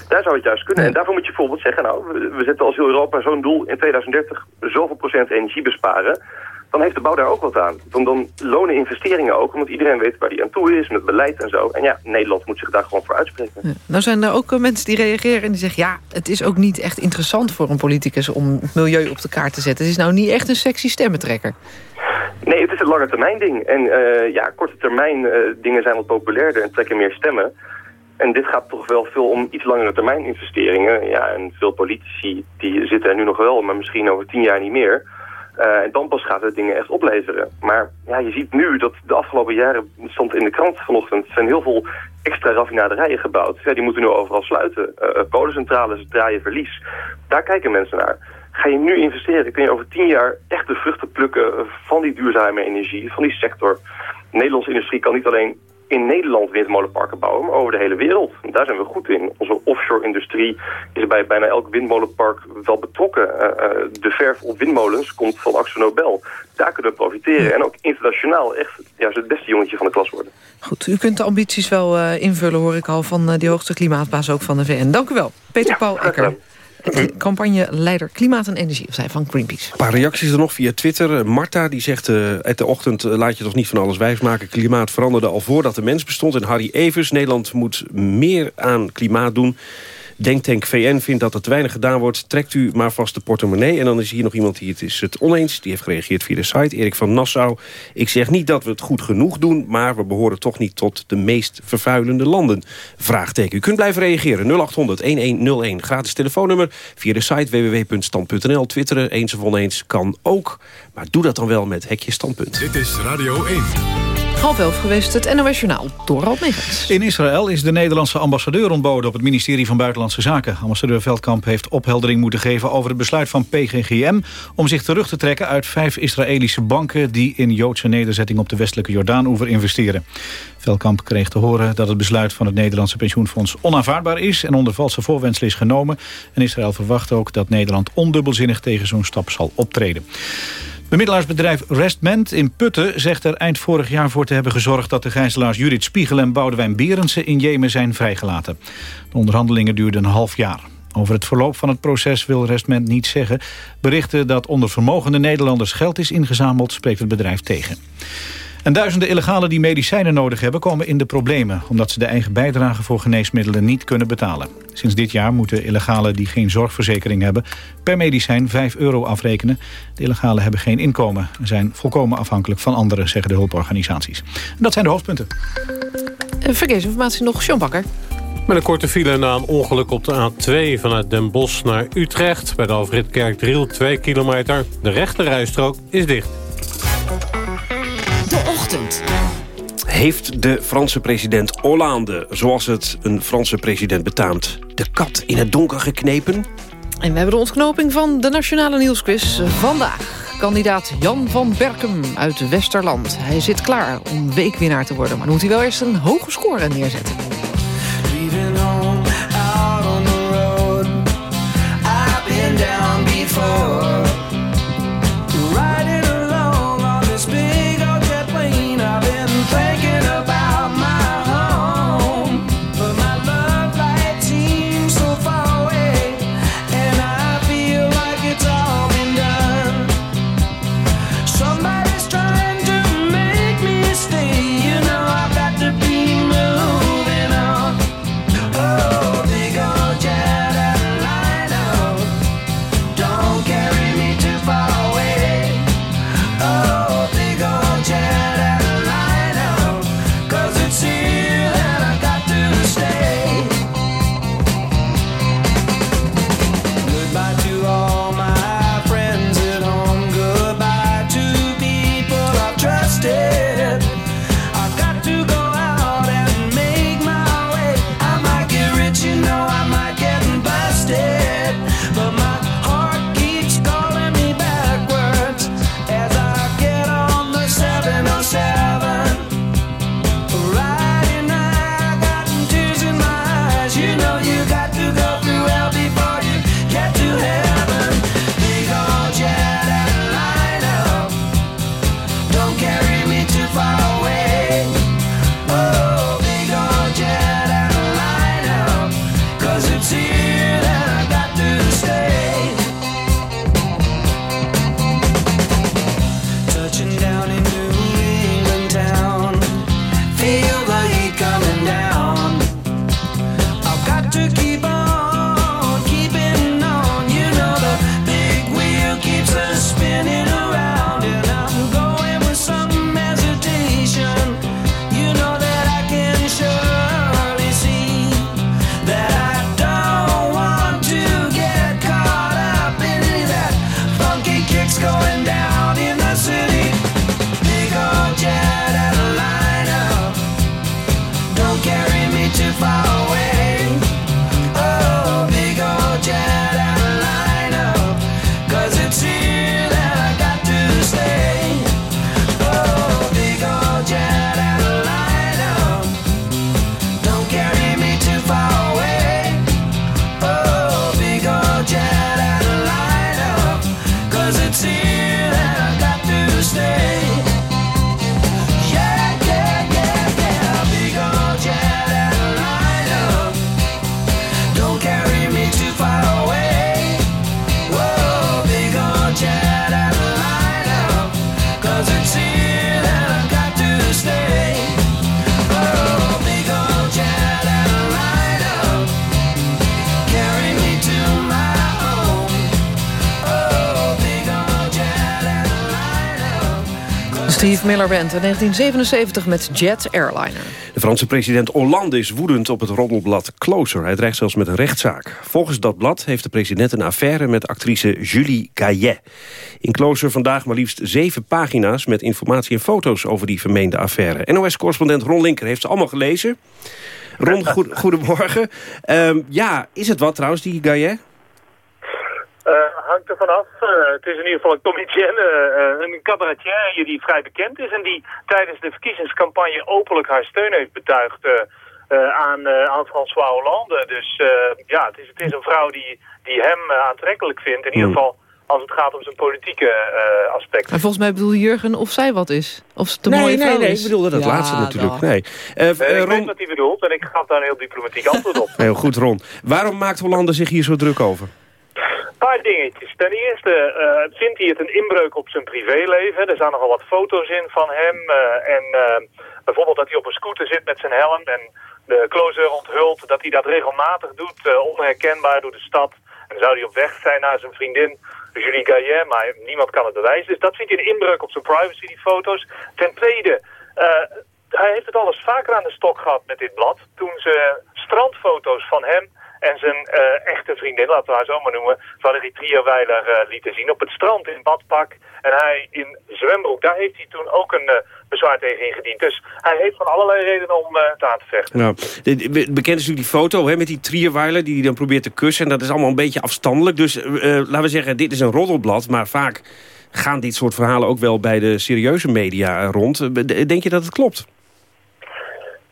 Daar zou het juist kunnen. En daarvoor moet je bijvoorbeeld zeggen, nou, we, we zetten als heel Europa zo'n doel in 2030 zoveel procent energie besparen. Dan heeft de bouw daar ook wat aan. Dan, dan lonen investeringen ook, omdat iedereen weet waar die aan toe is, met beleid en zo. En ja, Nederland moet zich daar gewoon voor uitspreken. Nou zijn er ook eh, mensen die reageren en die zeggen... ja, het is ook niet echt interessant voor een politicus om het milieu op de kaart te zetten. Het is nou niet echt een sexy stemmentrekker. Nee, het is een lange termijn ding. En eh, ja, korte termijn eh, dingen zijn wat populairder en trekken meer stemmen. En dit gaat toch wel veel om iets langere termijn investeringen. Ja, en veel politici die zitten er nu nog wel, maar misschien over tien jaar niet meer. Uh, en dan pas gaat het dingen echt opleveren. Maar ja, je ziet nu dat de afgelopen jaren, stond in de krant vanochtend, zijn heel veel extra raffinaderijen gebouwd. Ja, die moeten nu overal sluiten. Uh, kolencentrales draaien verlies. Daar kijken mensen naar. Ga je nu investeren, kun je over tien jaar echt de vruchten plukken van die duurzame energie, van die sector. De Nederlandse industrie kan niet alleen in Nederland windmolenparken bouwen, maar over de hele wereld. En daar zijn we goed in. Onze offshore-industrie is bij bijna elk windmolenpark wel betrokken. Uh, uh, de verf op windmolens komt van Axo Nobel. Daar kunnen we profiteren. En ook internationaal echt juist het beste jongetje van de klas worden. Goed, u kunt de ambities wel uh, invullen, hoor ik al, van die hoogste klimaatbaas ook van de VN. Dank u wel, Peter ja, Paul Ekker campagneleider Klimaat en Energie, of zij van Greenpeace. Een paar reacties er nog via Twitter. Marta die zegt, uh, uit de ochtend uh, laat je toch niet van alles wijsmaken. Klimaat veranderde al voordat de mens bestond. En Harry Evers, Nederland moet meer aan klimaat doen. Denktank VN vindt dat er te weinig gedaan wordt. Trekt u maar vast de portemonnee. En dan is hier nog iemand die het is het oneens. Die heeft gereageerd via de site. Erik van Nassau. Ik zeg niet dat we het goed genoeg doen... maar we behoren toch niet tot de meest vervuilende landen. Vraagteken. U kunt blijven reageren. 0800-1101. Gratis telefoonnummer. Via de site www.stand.nl. Twitteren eens of oneens kan ook. Maar doe dat dan wel met Hekje Standpunt. Dit is Radio 1. Half elf geweest, het NOS Journaal, Dorald Megens. In Israël is de Nederlandse ambassadeur ontboden op het ministerie van Buitenlandse Zaken. Ambassadeur Veldkamp heeft opheldering moeten geven over het besluit van PGGM... om zich terug te trekken uit vijf Israëlische banken... die in Joodse nederzetting op de westelijke Jordaan-oever investeren. Veldkamp kreeg te horen dat het besluit van het Nederlandse pensioenfonds onaanvaardbaar is... en onder valse voorwensel is genomen. En Israël verwacht ook dat Nederland ondubbelzinnig tegen zo'n stap zal optreden. Bemiddelaarsbedrijf Restment in Putten zegt er eind vorig jaar voor te hebben gezorgd... dat de gijzelaars Judith Spiegel en Boudewijn Berendsen in Jemen zijn vrijgelaten. De onderhandelingen duurden een half jaar. Over het verloop van het proces wil Restment niet zeggen. Berichten dat onder vermogende Nederlanders geld is ingezameld... spreekt het bedrijf tegen. En duizenden illegalen die medicijnen nodig hebben komen in de problemen... omdat ze de eigen bijdrage voor geneesmiddelen niet kunnen betalen. Sinds dit jaar moeten illegalen die geen zorgverzekering hebben... per medicijn 5 euro afrekenen. De illegalen hebben geen inkomen en zijn volkomen afhankelijk van anderen... zeggen de hulporganisaties. En dat zijn de hoofdpunten. Verkeersinformatie nog, John Bakker. Met een korte file na een ongeluk op de A2 vanuit Den Bosch naar Utrecht. Bij de Alfred Kerkdriel 2 kilometer. De rechterrijstrook is dicht. Heeft de Franse president Hollande, zoals het een Franse president betaamt... de kat in het donker geknepen? En we hebben de ontknoping van de Nationale Nieuwsquiz vandaag. Kandidaat Jan van Berkem uit Westerland. Hij zit klaar om weekwinnaar te worden, maar moet hij wel eerst een hoge score neerzetten. Miller Band in 1977 met Jet Airliner. De Franse president Hollande is woedend op het roddelblad Closer. Hij dreigt zelfs met een rechtszaak. Volgens dat blad heeft de president een affaire met actrice Julie Gaillet. In Closer vandaag maar liefst zeven pagina's... met informatie en foto's over die vermeende affaire. NOS-correspondent Ron Linker heeft ze allemaal gelezen. Ron, goed, [laughs] goedemorgen. Ehm, ja, is het wat trouwens, die Gaillet? Uh, hangt er vanaf. Uh, het is in ieder geval een comedienne, uh, een cabaretier die vrij bekend is en die tijdens de verkiezingscampagne openlijk haar steun heeft betuigd aan, aan François Hollande. Dus ja, het is, het is een vrouw die, die hem aantrekkelijk vindt. In ieder Hmm. geval als het gaat om zijn politieke aspecten. En volgens mij bedoelde Jurgen of zij wat is. Of ze een Nee, mooie nee, vrouw nee, is. ik bedoelde dat Ja, laatste natuurlijk. Nee. Eh, ik eh, weet Ron, wat hij bedoelt en ik gaf daar een heel diplomatiek antwoord op. [laughs] heel goed, Ron. Waarom maakt Hollande zich hier zo druk over? Paar dingetjes. Ten eerste eh, vindt hij het een inbreuk op zijn privéleven. Er staan nogal wat foto's in van hem. eh, en eh, bijvoorbeeld dat hij op een scooter zit met zijn helm. En de closer onthult dat hij dat regelmatig doet, onherkenbaar door de stad. En zou hij op weg zijn naar zijn vriendin Julie Gaillet, maar niemand kan het bewijzen. Dus dat vindt hij een inbreuk op zijn privacy, die foto's. Ten tweede, hij heeft het al eens vaker aan de stok gehad met dit blad. Toen ze strandfoto's van hem en zijn eh, echte vriendin, laten we haar zo maar noemen, Valerie Trierweiler eh, lieten zien op het strand in badpak. En hij in zwembroek, daar heeft hij toen ook een eh, bezwaar tegen ingediend. Dus hij heeft van allerlei redenen om te aan te vechten. Nou, bekend is natuurlijk die foto hè, met die trierweiler die hij dan probeert te kussen. En dat is allemaal een beetje afstandelijk. Dus laten we zeggen, dit is een roddelblad. Maar vaak gaan dit soort verhalen ook wel bij de serieuze media rond. De- Denk je dat het klopt?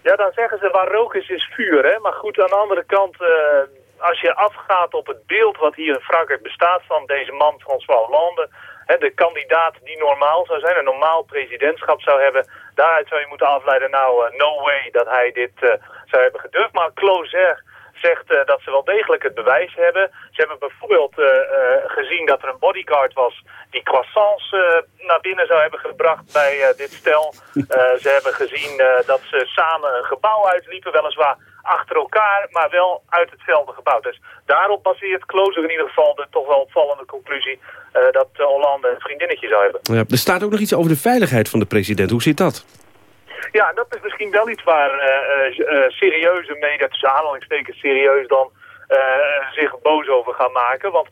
Ja, dan zeggen ze waar rook is, is vuur. Hè? Maar goed, aan de andere kant, eh, als je afgaat op het beeld wat hier in Frankrijk bestaat van deze man François Hollande, hè, de kandidaat die normaal zou zijn, een normaal presidentschap zou hebben, daaruit zou je moeten afleiden, nou, eh, no way dat hij dit eh, zou hebben gedurfd. Maar Closer zegt eh, dat ze wel degelijk het bewijs hebben. Ze hebben bijvoorbeeld eh, eh, gezien dat er een bodyguard was die croissants naar binnen zou hebben gebracht bij dit stel. [laughs] Ze hebben gezien dat ze samen een gebouw uitliepen, weliswaar achter elkaar, maar wel uit hetzelfde gebouw. Dus daarop baseert Closer in ieder geval de toch wel opvallende conclusie dat Hollande een vriendinnetje zou hebben. Ja, er staat ook nog iets over de veiligheid van de president. Hoe zit dat? Ja, dat is misschien wel iets waar eh, eh, eh, serieuze media, tussen aanhalingstekens serieus dan, zich boos over gaan maken. Want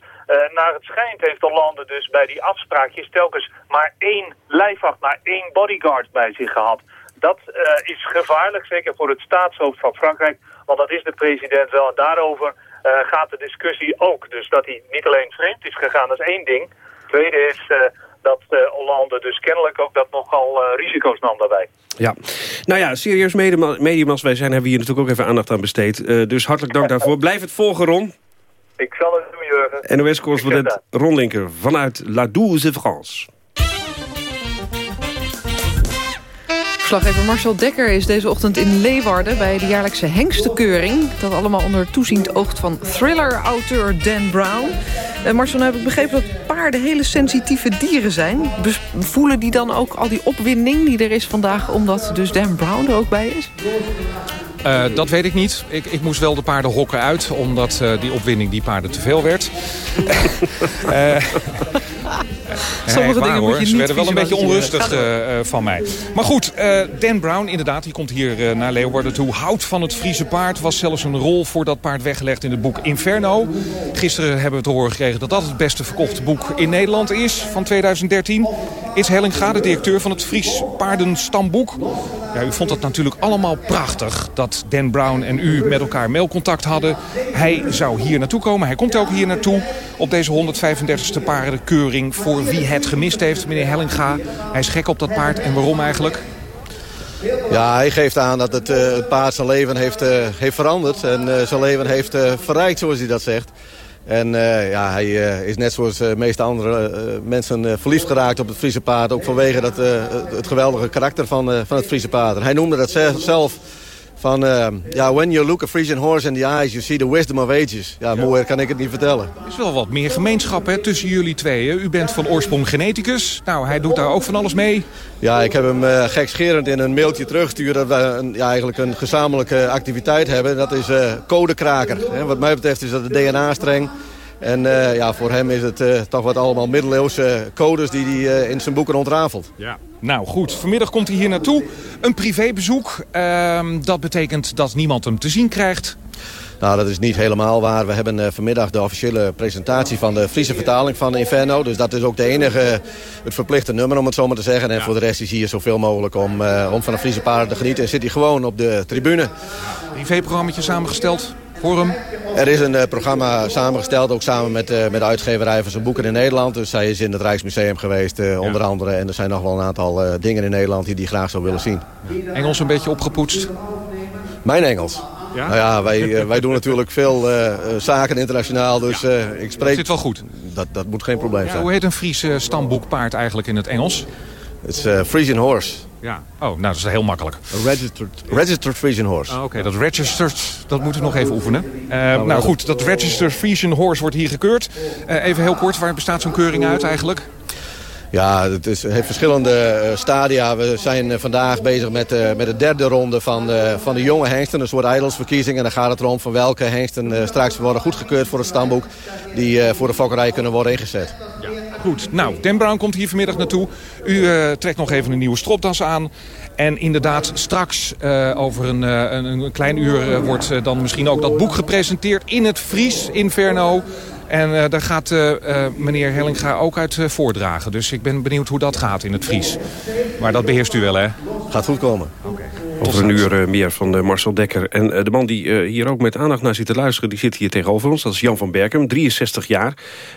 naar het schijnt heeft Hollande dus bij die afspraakjes telkens maar één lijfwacht, maar één bodyguard bij zich gehad. Dat is gevaarlijk, zeker voor het staatshoofd van Frankrijk, want dat is de president wel. En daarover gaat de discussie ook. Dus dat hij niet alleen vreemd is gegaan, dat is één ding. Tweede is dat Hollande dus kennelijk nogal eh, risico's nam daarbij. Ja, nou ja, serieus medium, medium als wij zijn... hebben we hier natuurlijk ook even aandacht aan besteed. Eh, dus hartelijk dank daarvoor. [laughs] Blijf het volgen, Ron. Ik zal het doen, Jurgen. NOS-correspondent Ron Linker vanuit La Douze France. Verslaggever Marcel Dekker is deze ochtend in Leeuwarden... bij de jaarlijkse hengstenkeuring. Dat allemaal onder toeziend oog van thriller-auteur Dan Brown. Uh, Marcel, nou heb ik begrepen dat paarden hele sensitieve dieren zijn. Bes- voelen die dan ook al die opwinding die er is vandaag... omdat dus Dan Brown er ook bij is? Eh, dat weet ik niet. Ik, ik moest wel de paarden hokken uit, omdat eh, die opwinding die paarden te veel werd. [laughs] Sommige waar, dingen moet hoor. Ze werden wel een beetje onrustig eh, eh, van mij. Maar goed, eh, Dan Brown inderdaad, die komt hier naar Leeuwarden toe. Houdt van het Friese paard. Was zelfs een rol voor dat paard weggelegd in het boek Inferno. Gisteren hebben we te horen gekregen dat dat het beste verkochte boek in Nederland is van 2013. Is Hellinga, de directeur van het Fries Paardenstamboek. Ja, u vond dat natuurlijk allemaal prachtig dat Dan Brown en u met elkaar mailcontact hadden. Hij zou hier naartoe komen. Hij komt ook hier naartoe op deze 135ste paardenkeuring voor wie het gemist heeft, meneer Hellinga. Hij is gek op dat paard. En waarom eigenlijk? Ja, hij geeft aan dat het, eh, paard zijn leven heeft, eh, heeft veranderd. En eh, zijn leven heeft verrijkt, zoals hij dat zegt. En ja, hij is net zoals de meeste andere mensen verliefd geraakt op het Friese paard. Ook vanwege dat, het, geweldige karakter van, van het Friese paard. En hij noemde dat ze- zelf van... eh, ja, when you look a Frisian horse in the eyes, you see the wisdom of ages. Ja, mooier kan ik het niet vertellen. Er is wel wat meer gemeenschap hè, tussen jullie tweeën. U bent van oorsprong geneticus. Nou, hij doet daar ook van alles mee. Ja, ik heb hem eh, gekscherend in een mailtje teruggestuurd... dat we een, ja, eigenlijk een gezamenlijke activiteit hebben. Dat is eh, codekraker. Hè. Wat mij betreft is dat de DNA-streng. En eh, ja, voor hem is het eh, toch wat allemaal middeleeuwse codes die hij eh, in zijn boeken ontrafelt. Ja. Nou goed, vanmiddag komt hij hier naartoe. Een privébezoek. Ehm, dat betekent dat niemand hem te zien krijgt. Nou, dat is niet helemaal waar. We hebben vanmiddag de officiële presentatie van de Friese vertaling van Inferno. Dus dat is ook de enige, het verplichte nummer om het zo maar te zeggen. En voor de rest is hier zoveel mogelijk om, om van de Friese paarden te genieten. En zit hij gewoon op de tribune. Privéprogrammaatje samengesteld hem. Er is een eh, programma samengesteld, ook samen met, eh, met de uitgeverij van zijn boeken in Nederland. Dus hij is in het Rijksmuseum geweest, eh, onder andere. En er zijn nog wel een aantal dingen in Nederland die hij graag zou willen zien. Engels een beetje opgepoetst. Mijn Engels? Ja? Nou ja, wij, wij doen natuurlijk veel zaken internationaal, dus ik spreek... Zit wel goed. Dat, dat moet geen probleem zijn. hoe heet een Friese stamboekpaard eigenlijk in het Engels? Het is Frisian Horse. Ja. Oh, nou, dat is heel makkelijk. Registered, registered Horse. Ah, Oké, dat registered, dat moeten we nog even oefenen. Eh, nou goed, dat registered Frisian Horse wordt hier gekeurd. Eh, even heel kort, waar bestaat zo'n keuring uit eigenlijk? Ja, het, is, heeft verschillende eh, stadia. We zijn eh, vandaag bezig met, eh, met de derde ronde van, van de jonge hengsten. Een soort eidelsverkiezing. En dan gaat het erom van welke hengsten straks worden goedgekeurd voor het stamboek. Die voor de fokkerij kunnen worden ingezet. Goed, nou, Dan Brown komt hier vanmiddag naartoe. U trekt nog even een nieuwe stropdas aan. En inderdaad, straks over een, een, een klein uur wordt dan misschien ook dat boek gepresenteerd in het Fries Inferno. En eh, daar gaat eh, eh, meneer Hellinga ook uit eh, voordragen. Dus ik ben benieuwd hoe dat gaat in het Fries. Maar dat beheerst u wel, hè? Gaat goed komen. Over een uur eh, meer van Marcel Dekker. En de man die eh, hier ook met aandacht naar zit te luisteren... die zit hier tegenover ons. Dat is Jan van Berkem, 63 jaar.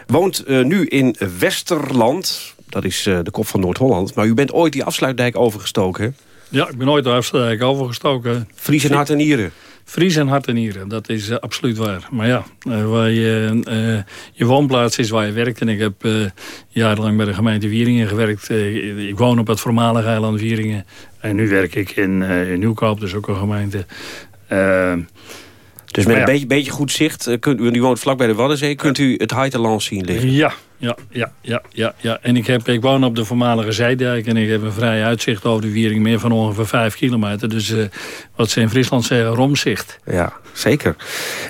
Woont eh, nu in Westerland. Dat is eh, de kop van Noord-Holland. Maar u bent ooit die afsluitdijk overgestoken, hè? Ja, ik ben ooit de afsluitdijk overgestoken. Fries en hart en nieren. Fries en hart en nieren, dat is eh, absoluut waar. Maar ja, eh, waar je, eh, je woonplaats is waar je werkt. En ik heb jarenlang bij de gemeente Wieringen gewerkt. Ik woon op het voormalige eiland Wieringen. En nu werk ik in, in Nieuwkoop, dus ook een gemeente. Dus met een beetje, beetje goed zicht, kunt, u u woont vlak bij de Waddenzee... kunt u het Heiterland zien liggen. Ja, ja, ja, ja, ja, ja. En ik, heb, ik woon op de voormalige Zijdijk en ik heb een vrij uitzicht over de Wiering, meer van ongeveer vijf kilometer. Dus eh, wat ze in Friesland zeggen, romzicht. Ja, zeker.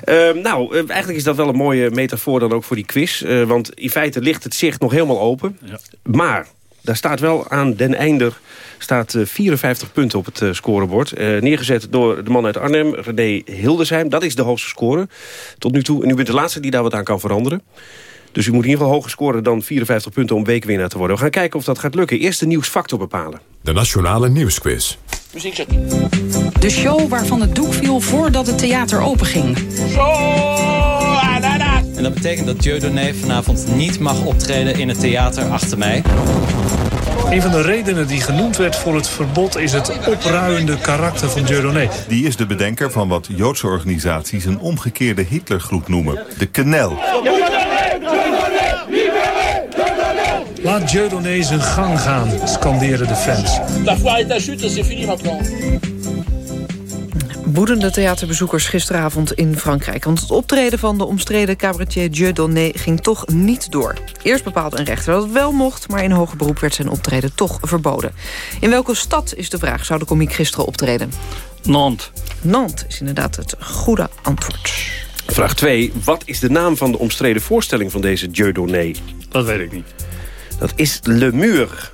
Ehm, nou, eh, eigenlijk is dat wel een mooie metafoor dan ook voor die quiz. eh, want in feite ligt het zicht nog helemaal open. Maar daar staat wel aan den einder staat eh, 54 punten op het scorebord. Neergezet door de man uit Arnhem, René Hildesheim. Dat is de hoogste score tot nu toe. En u bent de laatste die daar wat aan kan veranderen. Dus u moet in ieder geval hoger scoren dan 54 punten om weekwinnaar te worden. We gaan kijken of dat gaat lukken. Eerst de nieuwsfactor bepalen. De Nationale Nieuwsquiz. De show waarvan het doek viel voordat het theater openging. En dat betekent dat Dieudonné vanavond niet mag optreden in het theater achter mij. Een van de redenen die genoemd werd voor het verbod is het opruiende karakter van Dieudonné. Die is de bedenker van wat Joodse organisaties een omgekeerde Hitlergroep noemen. De Knel. Laat Dieudonné zijn gang gaan, scanderen de fans. Woedende theaterbezoekers gisteravond in Frankrijk. Want het optreden van de omstreden cabaretier Dieudonné ging toch niet door. Eerst bepaalde een rechter dat het wel mocht... maar in hoger beroep werd zijn optreden toch verboden. In welke stad is de vraag, zou de komiek gisteren optreden? Nantes. Nantes is inderdaad het goede antwoord. Vraag 2. Wat is de naam van de omstreden voorstelling van deze Dieudonné? Dat weet ik niet. Dat is Le Mur.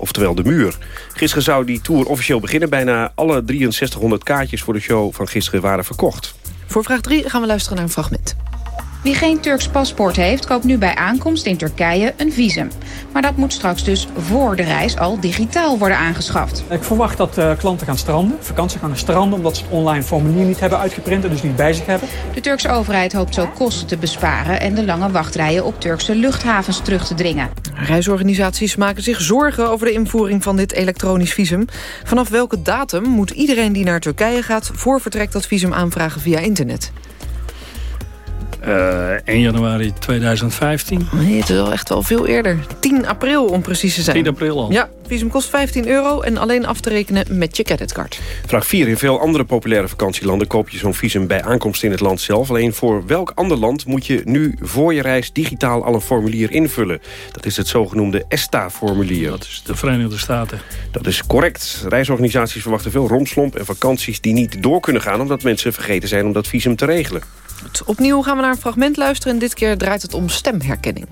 Oftewel De Muur. Gisteren zou die tour officieel beginnen. Bijna alle 6300 kaartjes voor de show van gisteren waren verkocht. Voor vraag 3 gaan we luisteren naar een fragment. Wie geen Turks paspoort heeft, koopt nu bij aankomst in Turkije een visum. Maar dat moet straks dus voor de reis al digitaal worden aangeschaft. Ik verwacht dat eh, klanten gaan stranden, vakantie gaan stranden... omdat ze het online formulier niet hebben uitgeprint en dus niet bij zich hebben. De Turkse overheid hoopt zo kosten te besparen... en de lange wachtrijen op Turkse luchthavens terug te dringen. Reisorganisaties maken zich zorgen over de invoering van dit elektronisch visum. Vanaf welke datum moet iedereen die naar Turkije gaat... voor vertrek dat visum aanvragen via internet? Eh 1 januari 2015. Nee, het is wel echt wel veel eerder. 10 april om precies te zijn. 10 april al. Ja, visum kost 15 euro en alleen af te rekenen met je creditcard. Vraag 4. In veel andere populaire vakantielanden koop je zo'n visum bij aankomst in het land zelf. Alleen voor welk ander land moet je nu voor je reis digitaal al een formulier invullen? Dat is het zogenoemde ESTA-formulier. Dat is de Verenigde Staten. Dat is correct. Reisorganisaties verwachten veel romslomp en vakanties die niet door kunnen gaan... omdat mensen vergeten zijn om dat visum te regelen. Goed, opnieuw gaan we naar een fragment luisteren... en dit keer draait het om stemherkenning.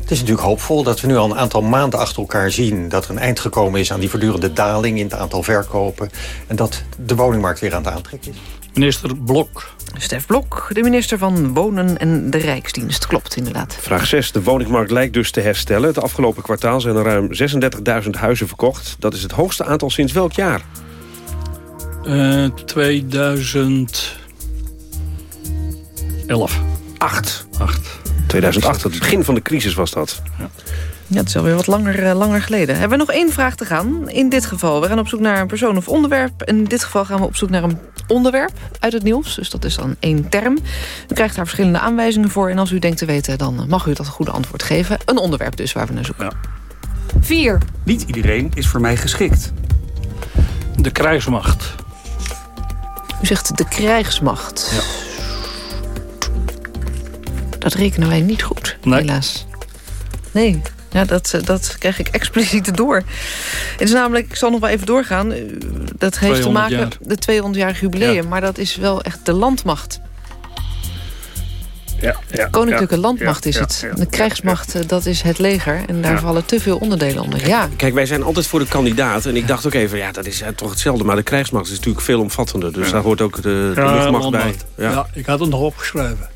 Het is natuurlijk hoopvol dat we nu al een aantal maanden achter elkaar zien... dat er een eind gekomen is aan die voortdurende daling in het aantal verkopen... en dat de woningmarkt weer aan het aantrekken is. Minister Blok. Stef Blok, de minister van Wonen en de Rijksdienst. Klopt, inderdaad. Vraag 6. De woningmarkt lijkt dus te herstellen. Het afgelopen kwartaal zijn er ruim 36.000 huizen verkocht. Dat is het hoogste aantal sinds welk jaar? Uh, 2011. 8. 8. 2008, het begin van de crisis was dat. Ja. Ja, het is alweer wat langer, uh, langer geleden. Hebben we nog één vraag te gaan? In dit geval, we gaan op zoek naar een persoon of onderwerp. In dit geval gaan we op zoek naar een onderwerp uit het nieuws. Dus dat is dan één term. U krijgt daar verschillende aanwijzingen voor. En als u denkt te weten, dan mag u dat goede antwoord geven. Een onderwerp dus waar we naar zoeken. Ja. Vier. Niet iedereen is voor mij geschikt. De krijgsmacht. U zegt de krijgsmacht. Ja. Dat rekenen wij niet goed, nee. helaas. Nee, ja, dat, dat krijg ik expliciet door. Het is namelijk, ik zal nog wel even doorgaan... dat heeft te maken jaar. de 200-jarig jubileum... Ja. maar dat is wel echt de landmacht. Ja, ja, Koninklijke ja, landmacht ja, is ja, het. ja, de krijgsmacht, eh, dat is het leger. En daar Ja. vallen te veel onderdelen onder. Ja, Kijk, wij zijn altijd voor de kandidaat. En ik dacht ook even, ja, dat is eh, toch hetzelfde. Maar de krijgsmacht is natuurlijk veel omvattender. Dus daar hoort ook de, de Ja, luchtmacht bij. Ja. ik had het nog opgeschreven.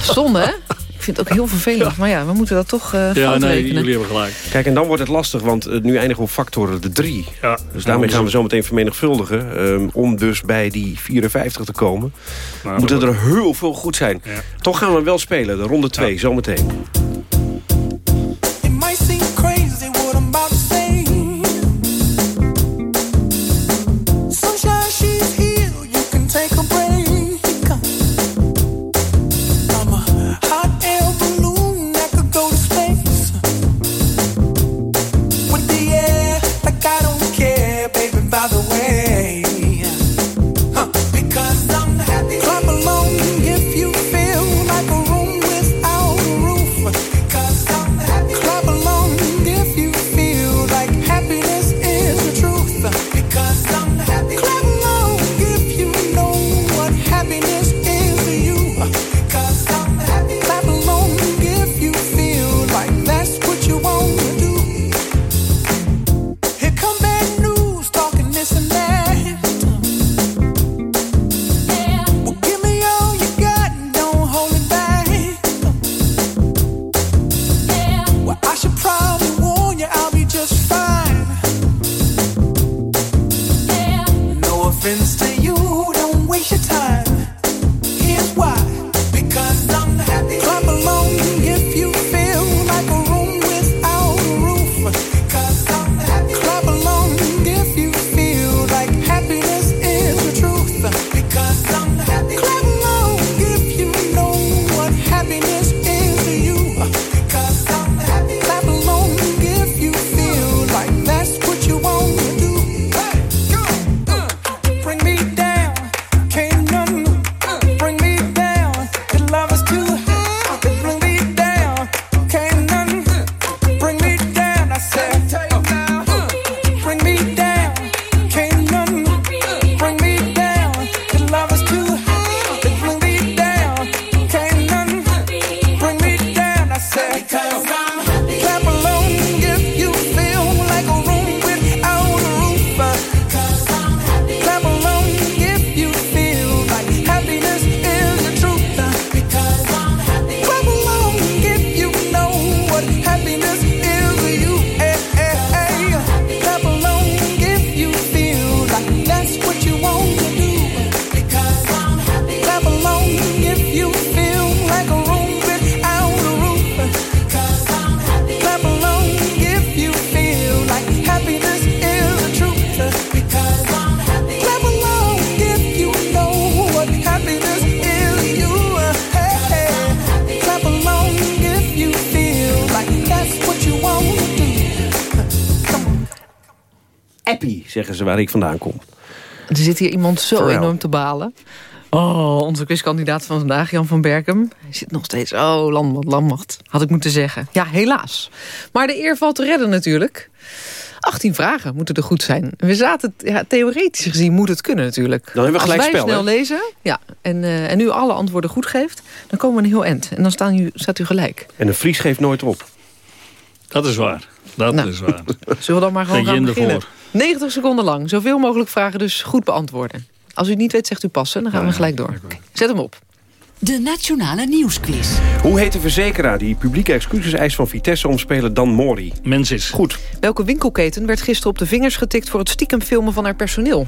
Zonde hè? Ik vind het ook heel vervelend. Maar ja, we moeten dat toch uh, Ja, nee, rekenen. jullie hebben gelijk. Kijk, en dan wordt het lastig, want eh, nu eindigen we op factor de 3. Ja. Dus daarmee gaan we zo meteen vermenigvuldigen. ehm, om dus bij die 54 te komen. Nou, Moeten er heel veel goed zijn. Toch gaan we wel spelen, de ronde 2, zometeen. Zeggen ze waar ik vandaan kom. Er zit hier iemand zo enorm te balen. Oh, onze quizkandidaat van vandaag, Jan van Berkem. Hij zit nog steeds, oh, landmacht, landmacht, had ik moeten zeggen. Ja, helaas. Maar de eer valt te redden natuurlijk. 18 vragen moeten er goed zijn. We zaten, ja, theoretisch gezien moet het kunnen natuurlijk. Dan hebben we Als gelijk wij spel, snel hè? lezen ja, en, eh, en u alle antwoorden goed geeft... dan komen we een heel eind. En dan staan u, staat u gelijk. En een Fries geeft nooit op. Dat is waar. Dat Nou. is waar. [laughs] Zullen we dan maar gewoon gaan in beginnen? ervoor. 90 seconden lang. Zoveel mogelijk vragen dus goed beantwoorden. Als u het niet weet, zegt u passen. Dan gaan we gelijk door. Zet hem op. De Nationale Nieuwsquiz. Hoe heet de verzekeraar die publieke excuses eist van Vitesse om speler Dan Mori? Mensis. Goed. Welke winkelketen werd gisteren op de vingers getikt... voor het stiekem filmen van haar personeel?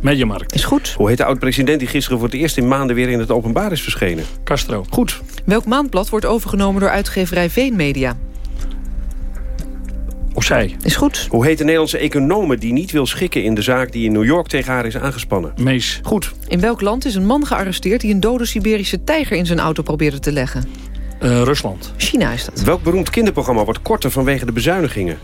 Mediamarkt. Is goed. Hoe heet de oud-president die gisteren voor het eerst in maanden weer in het openbaar is verschenen? Castro. Goed. Welk maandblad wordt overgenomen door uitgeverij Veenmedia? Opzij. Is goed. Hoe heet de Nederlandse econoom die niet wil schikken in de zaak die in New York tegen haar is aangespannen? Mees. Goed. In welk land is een man gearresteerd... die een dode Siberische tijger in zijn auto probeerde te leggen? Eh, Rusland. China is dat. Welk beroemd kinderprogramma wordt korter vanwege de bezuinigingen?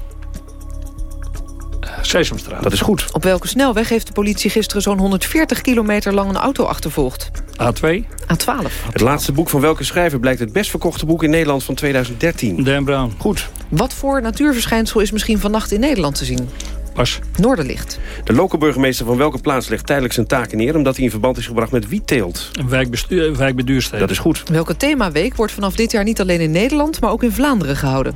Sesamstraat. Dat is goed. Op welke snelweg heeft de politie gisteren zo'n 140 kilometer lang een auto achtervolgd? A2. A12. Het laatste boek van welke schrijver blijkt het best verkochte boek in Nederland van 2013? Dan Brown. Goed. Wat voor natuurverschijnsel is misschien vannacht in Nederland te zien? Pas. Noorderlicht. De lokale burgemeester van welke plaats legt tijdelijk zijn taken neer... omdat hij in verband is gebracht met wietteelt? Een wijkbestuur, wijkbeduursteden. Dat is goed. Welke themaweek wordt vanaf dit jaar niet alleen in Nederland... maar ook in Vlaanderen gehouden?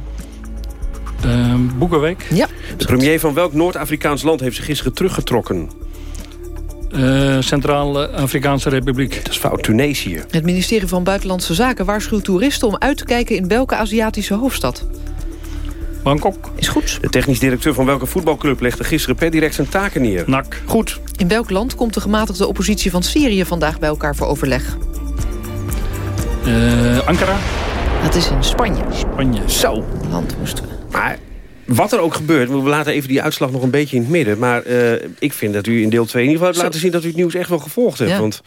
Uh, Boekenweek. Ja. De premier van welk Noord-Afrikaans land heeft zich gisteren teruggetrokken? Uh, Centraal-Afrikaanse Republiek. Dat is fout, Tunesië. Het ministerie van Buitenlandse Zaken waarschuwt toeristen... om uit te kijken in welke Aziatische hoofdstad? Bangkok. Is goed. De technisch directeur van welke voetbalclub legde gisteren per direct zijn taken neer? NAC. Goed. In welk land komt de gematigde oppositie van Syrië vandaag bij elkaar voor overleg? Uh, Ankara. Dat is in Spanje. Spanje. Zo. Land moesten we. Maar wat er ook gebeurt, we laten even die uitslag nog een beetje in het midden. Maar uh, ik vind dat u in deel 2 in ieder geval hebt laten zien dat u het nieuws echt wel gevolgd hebt. Ja. Want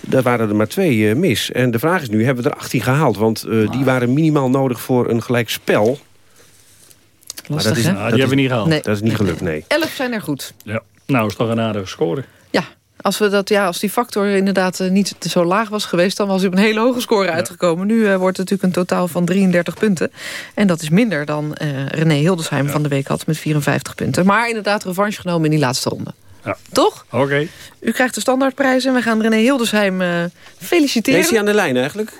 daar waren er maar twee uh, mis. En de vraag is nu, hebben we er 18 gehaald? Want uh, die waren minimaal nodig voor een gelijk spel. Lastig, dat is, hè? Nou, die hebben we niet gehaald. Nee. Dat is niet gelukt, nee. Elf zijn er goed. Ja. Nou, is toch een aardige score. Als, we dat, ja, als die factor inderdaad uh, niet zo laag was geweest... dan was hij op een hele hoge score uitgekomen. Nu uh, wordt het natuurlijk een totaal van 33 punten. En dat is minder dan uh, René Hildesheim ja. van de week had met 54 punten. Maar inderdaad revanche genomen in die laatste ronde. Ja. Toch? Oké. Okay. U krijgt de standaardprijs en we gaan René Hildesheim feliciteren. Is hij aan de lijn eigenlijk?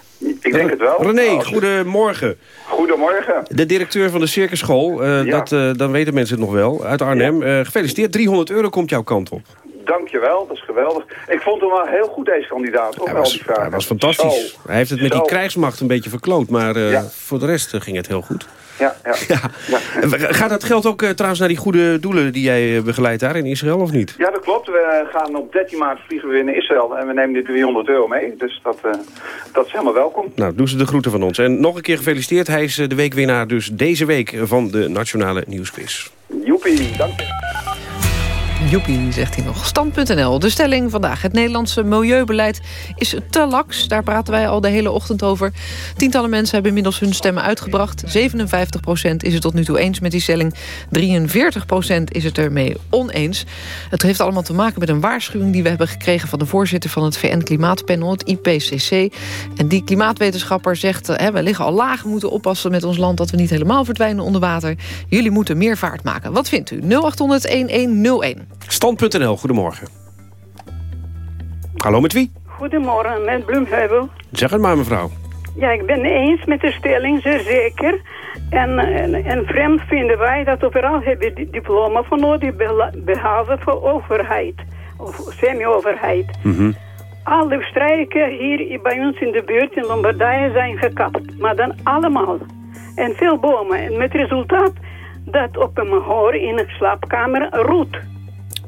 Ik denk het wel. René, goedemorgen. Goedemorgen. De directeur van de circusschool, uh, ja. dat, uh, dan weten mensen het nog wel, uit Arnhem. Ja. Uh, gefeliciteerd, 300 euro komt jouw kant op. Dankjewel, dat is geweldig. Ik vond hem wel heel goed, deze kandidaat. Ook hij, was, die vragen. hij was fantastisch. Zo. Hij heeft het met Zo. die krijgsmacht een beetje verkloot, maar ja. voor de rest ging het heel goed. Ja, ja. [laughs] ja. Gaat dat geld ook trouwens naar die goede doelen die jij begeleidt daar in Israël of niet? Ja, dat klopt. We gaan op 13 maart vliegen we in Israël en we nemen die 300 euro mee. Dus dat, uh, dat is helemaal welkom. Nou, doen ze de groeten van ons. En nog een keer gefeliciteerd. Hij is de weekwinnaar dus deze week van de Nationale Nieuwsquiz. Joepie, dank je. Joepie, zegt hij nog. Stand.nl. De stelling vandaag. Het Nederlandse milieubeleid is te laks. Daar praten wij al de hele ochtend over. Tientallen mensen hebben inmiddels hun stemmen uitgebracht. 57% is het tot nu toe eens met die stelling. 43% is het ermee oneens. Het heeft allemaal te maken met een waarschuwing die we hebben gekregen... van de voorzitter van het VN-klimaatpanel, het IPCC. En die klimaatwetenschapper zegt... Hè, we liggen al laag, moeten oppassen met ons land... dat we niet helemaal verdwijnen onder water. Jullie moeten meer vaart maken. Wat vindt u? 0800-1101. Stand.nl, goedemorgen. Hallo, met wie? Goedemorgen, met Bloemheuvel. Zeg het maar, mevrouw. Ja, ik ben eens met de stelling, zeer zeker. En, en, en vreemd vinden wij dat overal hebben die diploma voor nodig, behalve voor overheid. Of semi-overheid. Mm -hmm. Alle strijken hier bij ons in de buurt in Lombardije zijn gekapt. Maar dan allemaal. En veel bomen. En met resultaat dat op een hoor in een slaapkamer roet.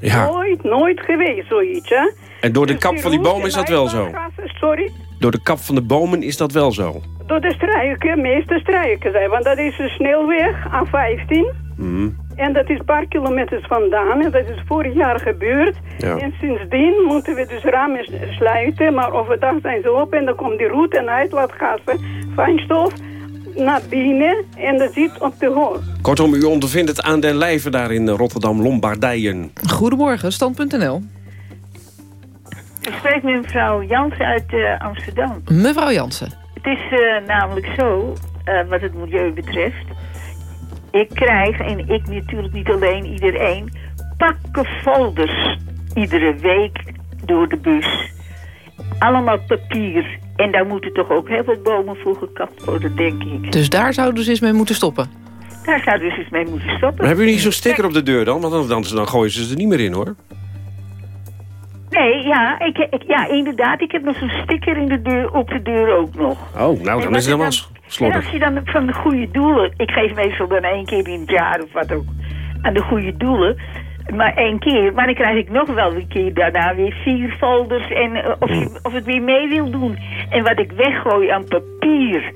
Ja. Nooit, nooit geweest zoiets, hè? En door de dus kap van die bomen is dat wel zo? Sorry? Door de kap van de bomen is dat wel zo? Door de strijken, meeste strijken zijn. Want dat is een snelweg, A15. Mm. En dat is een paar kilometers vandaan. En dat is vorig jaar gebeurd. Ja. En sindsdien moeten we dus ramen sluiten. Maar overdag zijn ze open. En dan komt die roet en uitlaatgassen, fijnstof naar binnen en dat zit op de hoor. Kortom, u ondervindt het aan den lijve daar in Rotterdam-Lombardijen. Goedemorgen, stand.nl. Ik spreek met mevrouw Jansen uit uh, Amsterdam. Mevrouw Jansen. Het is uh, namelijk zo, uh, wat het milieu betreft... ik krijg, en ik natuurlijk niet alleen, iedereen, pakken folders iedere week door de bus. Allemaal papier. En daar moeten toch ook heel veel bomen voor gekapt worden, denk ik. Dus daar zouden ze eens mee moeten stoppen. Daar zouden ze eens mee moeten stoppen. Maar hebben jullie niet zo'n sticker op de deur dan? Want dan, dan, dan gooien ze er niet meer in, hoor. Nee, ja, ik, ik, ja, inderdaad. Ik heb nog zo'n sticker in de deur, op de deur ook nog. Oh, nou, dan is het helemaal En als je dan van de goede doelen... Ik geef meestal dan één keer in het jaar of wat ook aan de goede doelen. Maar één keer. Maar dan krijg ik nog wel een keer daarna weer vier folders. En eh, of, je, of het weer mee wil doen. En wat ik weggooi aan papier...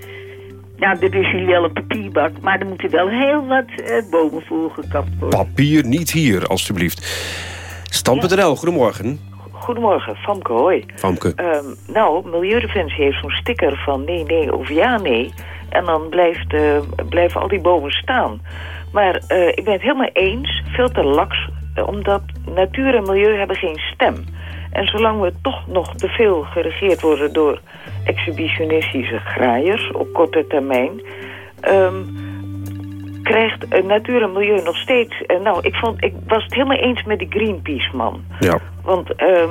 Nou, er is hier wel een papierbak. Maar er moeten wel heel wat eh, bomen voor gekapt worden. Papier niet hier, alstublieft. Stand.nl, goedemorgen. Goedemorgen, Famke, hoi. Famke. Ehm, nou, Milieudefensie heeft zo'n sticker van nee, nee of ja, nee. En dan blijft, eh, blijven al die bomen staan. Maar eh, ik ben het helemaal eens, veel te laks, omdat natuur en milieu hebben geen stem. En zolang we toch nog te veel geregeerd worden door exhibitionistische graaiers op korte termijn... ehm, krijgt eh, natuur en milieu nog steeds... eh, nou, ik, vond, ik was het helemaal eens met die Greenpeace-man. Ja. Want ehm,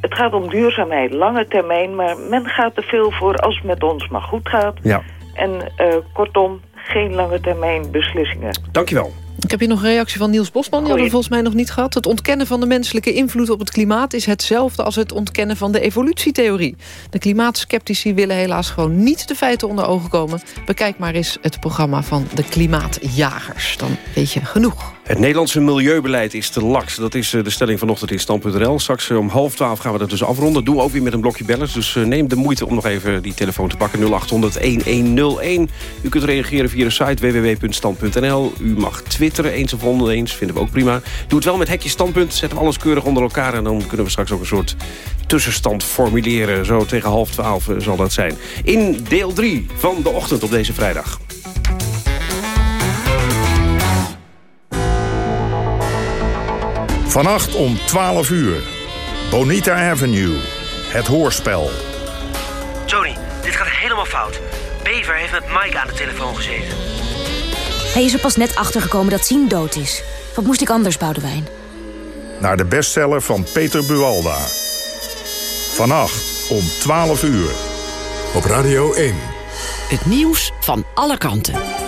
het gaat om duurzaamheid, lange termijn... maar men gaat te veel voor als het met ons maar goed gaat. Ja. En eh, kortom, geen lange termijn beslissingen. Dankjewel. Ik heb hier nog een reactie van Niels Bosman. Die hadden we volgens mij nog niet gehad. Het ontkennen van de menselijke invloed op het klimaat... is hetzelfde als het ontkennen van de evolutietheorie. De klimaatskeptici willen helaas gewoon niet de feiten onder ogen komen. Bekijk maar eens het programma van de klimaatjagers. Dan weet je genoeg. Het Nederlandse milieubeleid is te laks. Dat is eh, de stelling vanochtend in stand.nl. Straks eh, om half twaalf gaan we dat dus afronden. Doen we ook weer met een blokje bellers. Dus eh, neem de moeite om nog even die telefoon te pakken. 0800-1101. U kunt reageren via de site www.stand.nl. U mag twitteren eens of oneens. Vinden we ook prima. Doe het wel met hekje standpunt. Zet alles keurig onder elkaar. En dan kunnen we straks ook een soort tussenstand formuleren. Zo tegen half twaalf zal dat zijn. In deel 3 van de ochtend op deze vrijdag. Vannacht om 12 uur. Bonita Avenue. Het hoorspel. Tony, dit gaat helemaal fout. Bever heeft met Mike aan de telefoon gezeten. Hij is er pas net achtergekomen dat Sien dood is. Wat moest ik anders, Boudewijn? Naar de bestseller van Peter Bualda. Vannacht om 12 uur. Op Radio 1. Het nieuws van alle kanten.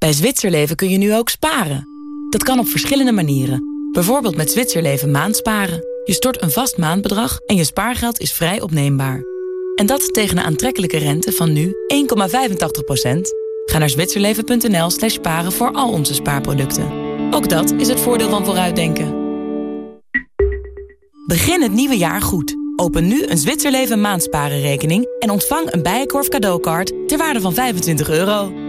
Bij Zwitserleven kun je nu ook sparen. Dat kan op verschillende manieren. Bijvoorbeeld met Zwitserleven maandsparen. Je stort een vast maandbedrag en je spaargeld is vrij opneembaar. En dat tegen een aantrekkelijke rente van nu 1,85%. Ga naar zwitserleven.nl slash sparen voor al onze spaarproducten. Ook dat is het voordeel van vooruitdenken. Begin het nieuwe jaar goed. Open nu een Zwitserleven maandsparenrekening... en ontvang een Bijenkorf cadeaukaart ter waarde van 25 euro.